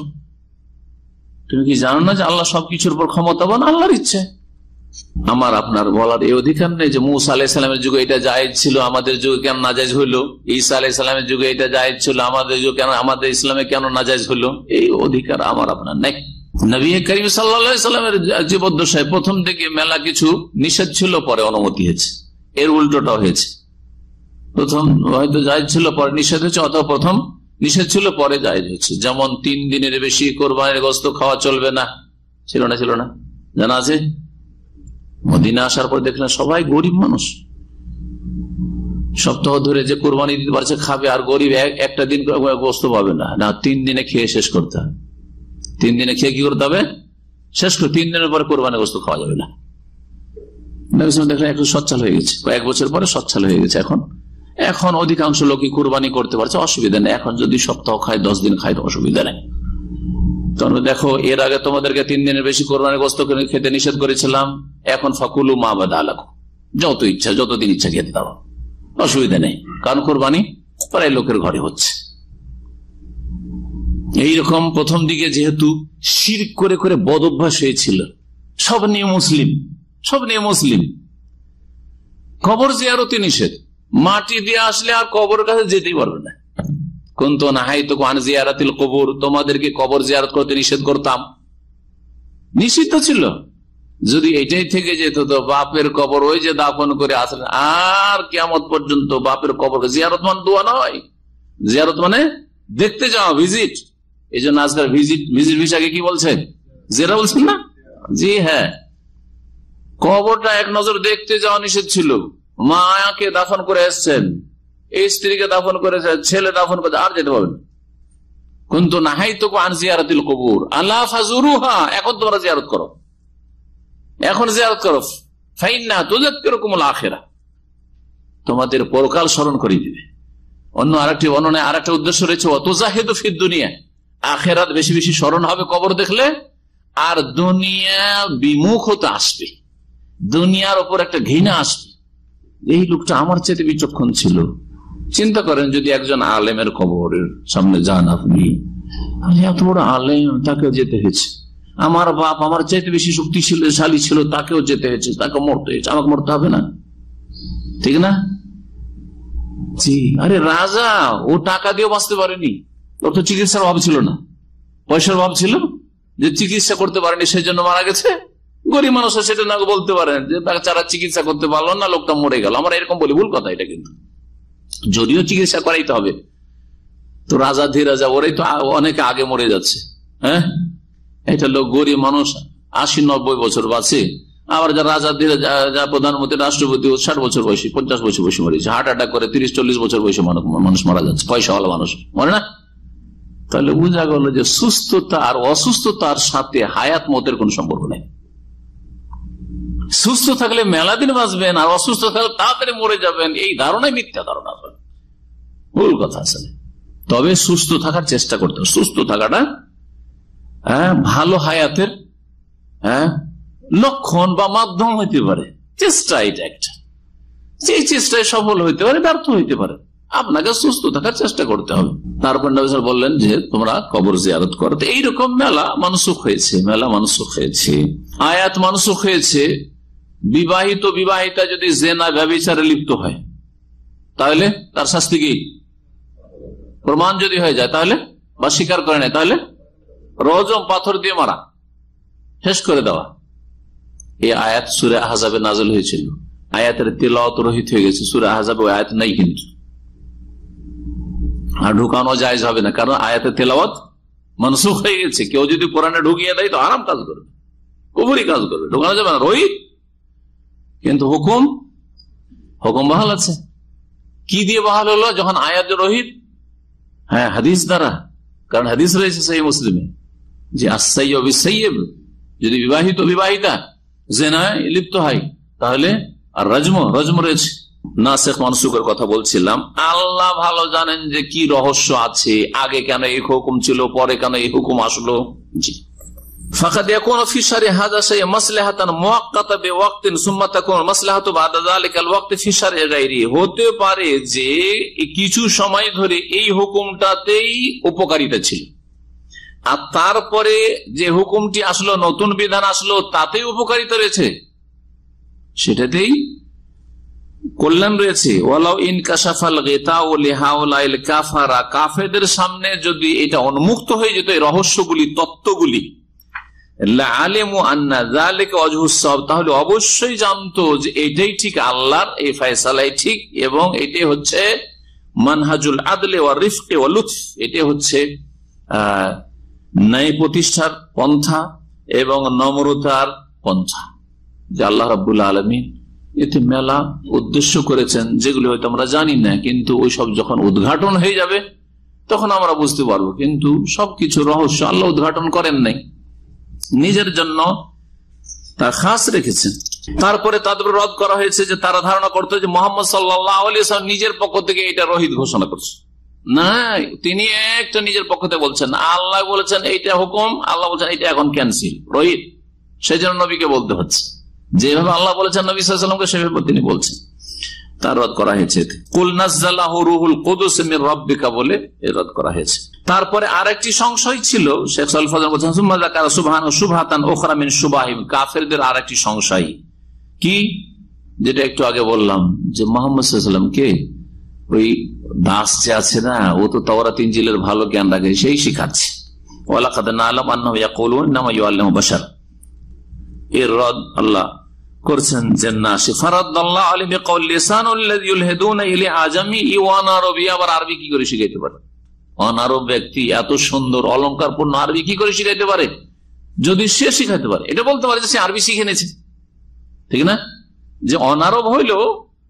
তুমি কি জানো না যে আল্লাহ সবকিছুর উপর ক্ষমতাবান? আল্লাহর ইচ্ছে। আমার আপনার বলার এই অধিকার নেই যে মুসা আলাহিসাল্লামের যুগে এটা জায়েজ ছিল, আমাদের যুগে কেন নাজাজ হইল? ঈসা আলাহিসাল্লামের যুগে এটা জায়েজ ছিল, আমাদের যুগে কেন, আমাদের ইসলামে কেন নাজাজ হইল? এই অধিকার আমার আপনার নেই। প্রথম মেলা কিছু নিষেধ ছিল, পরে অনুমতি হয়েছে। এর উল্টোটা হয়েছে। প্রথম হয়তো জায়জ ছিল, পরে নিষেধ হয়েছে, অথবা প্রথম নিষেধ ছিল, পরে জায়জ হয়েছে। যেমন তিন দিনের বেশি কোরবানির গোস্ত খাওয়া চলবে না। ছিল না ছিল না। জানা আছে? মদিনা আসার পর দেখলেন সবাই গরিব মানুষ। সপ্তাহ ধরে যে কোরবানি দিতে পারছে, খাবে, আর গরিব একটা দিন গোস্ত পাবে না। না, তিন দিনে খেয়ে শেষ করতে হবে। তিন দিনে খেয়ে কি করতে হবে? শেষ করে তিন দিনের পরে কোরবানি গোস্ত খাওয়া যাবে না। দেখলেন একটু হয়ে গেছে। বছর পরে হয়ে গেছে এখন। এখন অধিকাংশ লোকই কোরবানি করতে পারছে, অসুবিধা নেই। এখন যদি সপ্তাহ খায়, দশ দিন খায় অসুবিধা নেই। তখন দেখো, এর আগে তোমাদেরকে তিন দিনের বেশি কোরবানি গোস্ত খেতে নিষেধ করেছিলাম। এখন ফাকুলু মা বাদা আলাকু যত ইচ্ছা, যতদিন ইচ্ছা খেতে দাও। অসুবিধা নেই। কারণ কোরবানি, প্রায় লোকের ঘরে হচ্ছে। এইরকম প্রথম দিকে যেহেতু শির করে করে বদ অভ্যাস হয়েছিল, সব নিয়ে মুসলিম, সব নিয়ে মুসলিম। কবর জিয়ারতি নিষেধ। মাটি দিয়ে আসলে আর কবর কাছে যেতেই পারবে না। কোন তো না হাই তো কান জিয়ারাতিল কবর, তোমাদেরকে কবর জিয়ারত করতে নিষেধ করতাম। নিষিদ্ধ ছিল। যদি এটাই থেকে যেত তো বাপের কবর ওই যে দাফন করে আসলেন আর কেমত পর্যন্ত বাপের কবর জিয়ারত মানে দোয়া নয়। জিয়ারত মানে দেখতে যাওয়া ভিজিট এই জন্য আজকাল ভিজিট ভিজিট ভিসাকে কি বলছে? যেটা বলছেন না? জি হ্যাঁ। কবরটা এক নজর দেখতে যাওয়া নিষেধ ছিল। মায়াকে দাফন করে এসছেন। এই স্ত্রীকে দাফন করেছে, ছেলে দাফন করে আর যেতে পারবেন কিন্তু নাহাই তো আন জিয়ারতিল কবুর। আল্লাহ ফাজুরুহা এখন তোমরা জিয়ারত করো। এখন জিয়ারত করো। ফাইন না তোদের কীরকম আখেরা। তোমাদের পরকাল স্মরণ করে দিবে। অন্য আরেকটি বর্ণনায় আর একটা উদ্দেশ্য রয়েছে অত জাহেদ ফির দুনিয়া। আখেরাত বেশি বেশি স্মরণ হবে কবর দেখলে, আর দুনিয়া বিমুখ হতে আসবে। দুনিয়ার ওপর একটা ঘৃণা আসবে। এই লোকটা আমার চেয়ে বিচক্ষণ ছিল। চিন্তা করেন যদি একজন আলেমের কবরের সামনে যান আপনি। এত বড় আলেম তাকে যেতে হয়েছে। আমার বাপ আমার চাইতে বেশি শক্তিশালী ছিল তাকেও যেতে হয়েছে তাকে মরতে হয়েছে আমাকে মরতে হবে না। ঠিক না? জি। আরে রাজা ও টাকা দিয়ে বাঁচতে পারেনি। ওর তো চিকিৎসার অভাব ছিল না। পয়সার অভাব ছিল যে চিকিৎসা করতে পারেনি সেই জন্য মারা গেছে। গরিব মানুষ সেটা না বলতে পারেন যে তাকে যারা চিকিৎসা করতে পারল না লোকটা মরে গেল। আমরা এরকম বলি ভুল কথা এটা কিন্তু। যদিও চিকিৎসা করাইতে হবে তো রাজা ধীরাজা ওরাই তো অনেকে আগে মরে যাচ্ছে হ্যাঁ? এটা লোক গরিব মানুষ, আশি, নব্বই বছর বাঁচে। আবার যা রাজা ধীরে যা প্রধানমন্ত্রী, রাষ্ট্রপতি ষাট বছর বয়সী, পঞ্চাশ বছর বয়সী মরেছে হার্ট অ্যাটাক করে তিরিশ, চল্লিশ বছর বয়সী মানুষ মারা যাচ্ছে, পয়সাওয়ালা মানুষ। মনে না? তাহলে বোঝা গেল যে সুস্থতা আর অসুস্থতার সাথে হায়াত মতের কোন সম্পর্ক নেই। সুস্থ থাকলে মেলা দিন বাঁচবেন, আর অসুস্থ থাকলে তাড়াতাড়ি মরে যাবেন, এই ধারণাই মিথ্যা ধারণা। ভুল কথা আসলে। তবে সুস্থ থাকার চেষ্টা করতে সুস্থ থাকাটা ভালো হায়াতের হ্যাঁ লক্ষণ বা মাধ্যম হইতে পারে। চেষ্টা এটা একটা। যে চেষ্টায় সফল হইতে পারে, ব্যর্থ হইতে পারে। আপনাকে সুস্থ থাকার চেষ্টা করতে হবে। তারপর বললেন যে, তোমরা কবর জিয়ারত করো। তো এইরকম মেলা মানুষুক হয়েছে, মেলা মানুষুক হয়েছে। আয়াত মানুষুক হয়েছে। বিবাহিত বিবাহিতা যদি জেনা, ব্যবচারে লিপ্ত হয়, তাহলে তার শাস্তি কি? প্রমাণ যদি হয়ে যায়, তাহলে? বা স্বীকার করে নেয়, তাহলে? রজম পাথর দিয়ে মারা। শেষ করে দেওয়া। এই আয়াত সুরে আহাজাবে নাজল হয়েছিল। আয়াতের তেলাওত রহিত হয়ে গেছে। সুরে আহাজাবে আয়াত নাই কিন্তু। আর ঢুকানো যায় হবে না, কারণ আয়াতের তেলাওয়াত মনসুখ হয়ে গেছে। কেউ যদি কোরআনে ঢুকিয়ে দেয় তো আরাম কাজ করবে। কুবুরি কাজ করবে। ঢুকানো যাবে না, রোহিত। কিন্তু হুকুম হুকুম বহাল আছে। কি দিয়ে বহাল হলো? যখন আয়াত রোহিত হ্যাঁ হাদিস দ্বারা। কারণ হাদিস রয়েছে সেই মুসলিমে। যে আসাইব যদি বিবাহিত বিবাহিতা জেনায় লিপ্ত হয়, তাহলে আর রজম রজম রয়েছে। না, শেখ মানসুকের কথা বলছিলাম। আল্লাহ ভালো জানেন যে কি রহস্য আছে, আগে কেন এই হুকুম ছিল, পরে কেন এই হুকুম আসলো। জি। হতে পারে যে, কিছু সময় ধরে এই হুকুমটাতেই উপকারিতা ছিল। আর তারপরে যে হুকুমটি আসলো, নতুন বিধান আসলো, তাতেই উপকারিতা রয়েছে। সেটাতেই কল্যাণ রয়েছে। ওয়ালাউ ইন কাসাফাল গেতা ও লেহাউলাইল কাফারা কাফেদের সামনে যদি এটা উন্মুক্ত হয়ে যেত, এই রহস্যগুলি, তত্ত্বগুলি আলেমু আন্না তাহলে অবশ্যই জানতো যে এটাই ঠিক আল্লাহর, এই ফয়সালাই ঠিক এবং এটাই হচ্ছে মানহাজুল আদলে ও রিফকে ও লুৎফ, এটাই হচ্ছে, আহ ন্যায় প্রতিষ্ঠার পন্থা এবং নম্রতার পন্থা। যে আল্লাহ রাবুল আলমী এতে মেলা উদ্দেশ্য করেছেন, যেগুলি হয়তো আমরা জানি না, কিন্তু ওই সব যখন উদ্ঘাটন হয়ে যাবে, তখন আমরা বুঝতে পারব। কিন্তু সবকিছু রহস্য আল্লাহ উদ্ঘাটন করেন নাই। নিজের জন্য তা খাস রেখেছেন। তারপরে তাদের রদ করা হয়েছে যে তারা ধারণা করতো যে মোহাম্মদ সাল্লাহ নিজের পক্ষ থেকে এটা রহিত ঘোষণা করছে। না, তিনি একটা নিজের পক্ষ থেকে বলছেন। আল্লাহ বলেছেন, এইটা হুকুম, আল্লাহ বলছেন এখন সেই জন্য নবীকে বলতে হচ্ছে। যেভাবে আল্লাহ বলেছেন সেভাবে তিনি বলছেন। তার রদ করা হয়েছে। বলে রদ করা হয়েছে। তারপরে আরেকটি সংশয় ছিল ওখরামিন কাফেরদের আরেকটি সংশয়। কি? যেটা একটু আগে বললাম, যে মোহাম্মদ কে? ওই দাস যে আছে না, ও তো তওরা তিন জিলের ভালো জ্ঞান রাখে, সেই শিখাচ্ছে। আবার আরবি কি করে শিখাইতে পারে? অনারব ব্যক্তি এত সুন্দর, অলঙ্কারপূর্ণ আরবি কি করে শিখাইতে পারে? যদি সে শিখাইতে পারে, এটা বলতে পারে যে সে আরবি শিখে নিয়েছে। ঠিক না? যে অনারব হইল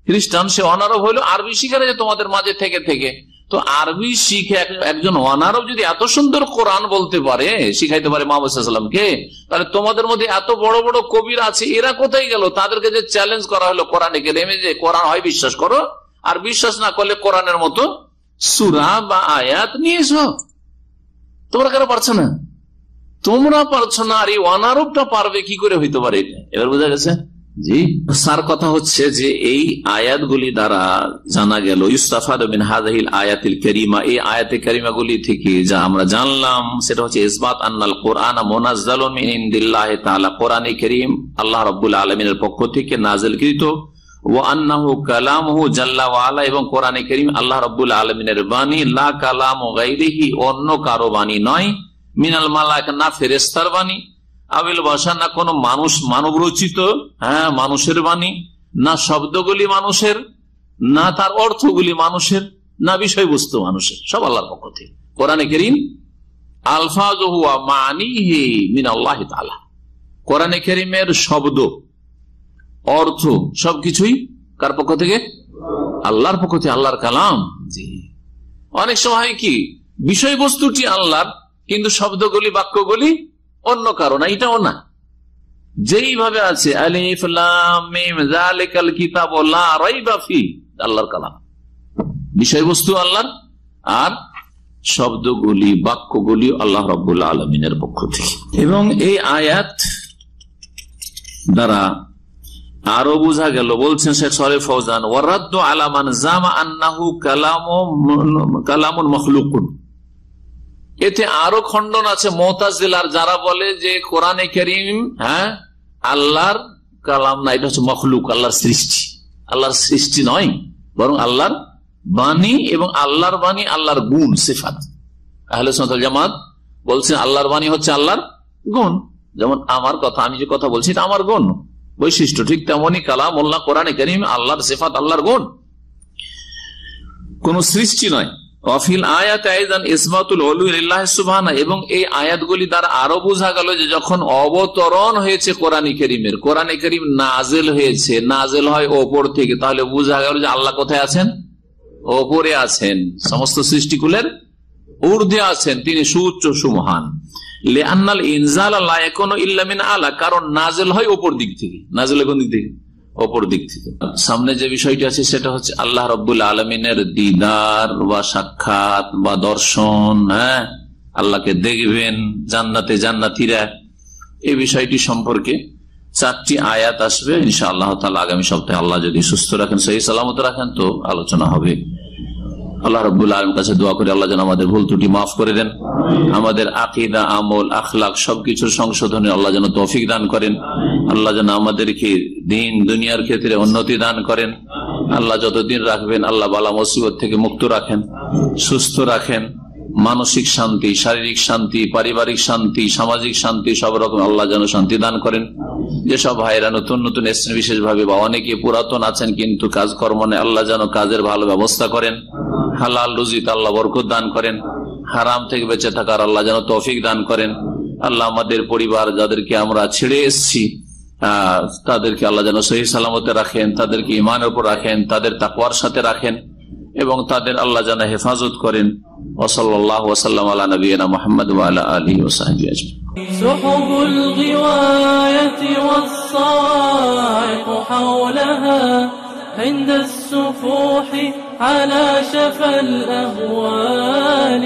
খ্রিস্টান, সে অনারব হইল। আরবি শিখে যে তোমাদের মাঝে থেকে থেকে। তো আরবি শিখে একজন অনারব যদি এত সুন্দর কোরআন বলতে পারে, শিখাইতে পারে মাহবুসাল্লামকে তাহলে তোমাদের মধ্যে এত বড় বড় কবির আছে, এরা কোথায় গেল? তাদেরকে যে চ্যালেঞ্জ করা হলো কোরআনে নেমে যে কোরআন হয়, বিশ্বাস করো। আর বিশ্বাস না করলে কোরআনের মতো সুরা বা আয়াত নিয়ে এসো। তোমরা কেন পারছ না? তোমরা পারছ না, আর এই অনারবটা পারবে কি করে হইতে পারে এবার বোঝা গেছে? জি? কথা হচ্ছে যে এই আয়াতগুলি দ্বারা জানা গেল আয়াতিল করিমা। এই থেকে যা আমরা জানলাম, সেটা হচ্ছে, ইসবাত আন্নাল কোরআন তাআলা, কোরআন করিম আল্লাহ রব্বুল আলমিনের পক্ষ থেকে নাজেলকৃত ও আন্নাহু কালামহু জাল্লা ওয়ালা এবং কোরআন করিম আল্লাহ রব্বুল আলমিনের বাণী, লা কালাম অন্য কারও বাণী নয়। মিনাল মালাক না ফেরেস্তার বাণী। আবিল ভাষা না কোন মানুষ মানব রচিত হ্যাঁ মানুষের বাণী। না শব্দগুলি মানুষের, না তার অর্থগুলি মানুষের, না বিষয়বস্তু মানুষের। সব আল্লাহর পক্ষ থেকে। কোরআনে করিম আলফাজ মিন আল্লাহ কোরআনে করিমের শব্দ, অর্থ সবকিছুই কার পক্ষ থেকে? আল্লাহর পক্ষ থেকে, আল্লাহর কালাম। জি। অনেক সময় কি, বিষয়বস্তুটি আল্লাহর, কিন্তু শব্দগুলি বাক্যগুলি অন্য কারণ এটাও না। যেইভাবে আছে আল্লাহর কালাম। বিষয়বস্তু আল্লাহর, আর শব্দগুলি, বাক্যগুলি আল্লাহ রব্বুল্লা আলমিনের পক্ষ থেকে। এবং এই আয়াত দ্বারা আরও বোঝা গেল, বলছেন শেখ সরে ফৌজান ওয়ারাদ্দ আলামান জামা আন্নাহু কালাম কালামুন মখলুকুন। এতে আরও খণ্ডন আছে মোহতাজিলার যারা বলে যে কোরআনে করিম হ্যাঁ আল্লাহর কালাম না, এটা হচ্ছে মখলুক, আল্লাহর সৃষ্টি। আল্লাহর সৃষ্টি নয়, বরং আল্লাহর বাণী এবং আল্লাহর বাণী আল্লাহর গুণ, সেফাত। জামাত বলছেন, আল্লাহর বাণী হচ্ছে আল্লাহর গুণ। যেমন আমার কথা, আমি যে কথা বলছি, এটা আমার গুণ। বৈশিষ্ট্য ঠিক তেমনই কালাম উল্লাহ কোরআনে করিম, আল্লাহর সেফাত, আল্লাহর গুণ। কোন সৃষ্টি নয়। অফিল এবং এই আয়াতগুলি দ্বারা আরও বোঝা গেল যে যখন অবতরণ হয়েছে কোরআন করিমের, কোরআন করিম নাজেল হয়েছে নাজেল হয় ওপর থেকে, তাহলে বোঝা গেল যে আল্লাহ কোথায় আছেন? ওপরে আছেন। সমস্ত সৃষ্টিকুলের ঊর্ধ্বে আছেন, তিনি সুউচ্চ সুমহান। লেআনাল ইনজাল আল্লাহ এখনও ইল্লামিন আলা, কারণ নাজেল হয় ওপর দিক থেকে নাজেল কোন দিক থেকে? অপর দিক থেকে। সামনে যে বিষয়টি আছে, সেটা হচ্ছে আল্লাহ রব্বুল আলমিনের দিদার বা সাক্ষাৎ বা দর্শন হ্যাঁ? আল্লাহকে দেখবেন, জান্নাতে জান্নাতিরা। এই বিষয়টি সম্পর্কে চারটি আয়াত আসবে ইনশা আল্লাহ তালা আগামী সপ্তাহে আল্লাহ যদি সুস্থ রাখেন সেই সালামত রাখেন, তো আলোচনা হবে। আল্লাহ রবুল্লা আলম কাছে দোয়া করে আল্লাহ যেন আমাদের ভুল ত্রুটি মাফ করে দেন। আমাদের আকিদা, আমল আখলাখ সবকিছুর সংশোধনে আল্লাহ যেন তৌফিক দান করেন। আল্লাহ যেন আমাদেরকে দিন দুনিয়ার ক্ষেত্রে উন্নতি দান করেন। আল্লাহ যতদিন রাখবেন, আল্লাহ বালা মুসিবত থেকে মুক্ত রাখেন, সুস্থ রাখেন। মানসিক শান্তি শারীরিক শান্তি পারিবারিক শান্তি সামাজিক শান্তি সব রকম আল্লাহ যেন শান্তি দান করেন। যেসব ভাইরা নতুন নতুন এসছেন বিশেষ ভাবে বা অনেকে পুরাতন আছেন কিন্তু কাজকর্ম নেই আল্লাহ যেন কাজের ভালো ব্যবস্থা করেন হালাল রুজিত আল্লাহ বরকত দান করেন হারাম থেকে বেঁচে থাকার আল্লাহ যেন তৌফিক দান করেন। আল্লাহ আমাদের পরিবার যাদেরকে আমরা ছেড়ে এসছি আহ, তাদেরকে আল্লাহ যেন সহি সালামতে রাখেন তাদেরকে ইমানের উপর রাখেন তাদের তাকওয়ার সাথে রাখেন এবং তাদের আল্লাহ যেন হেফাজত করেন। وصلى الله وسلم على نبينا محمد وعلى آله وصحبه أجمعين. سحب الغواية والصواعق حولها عند السفوح على شفا الأهوال.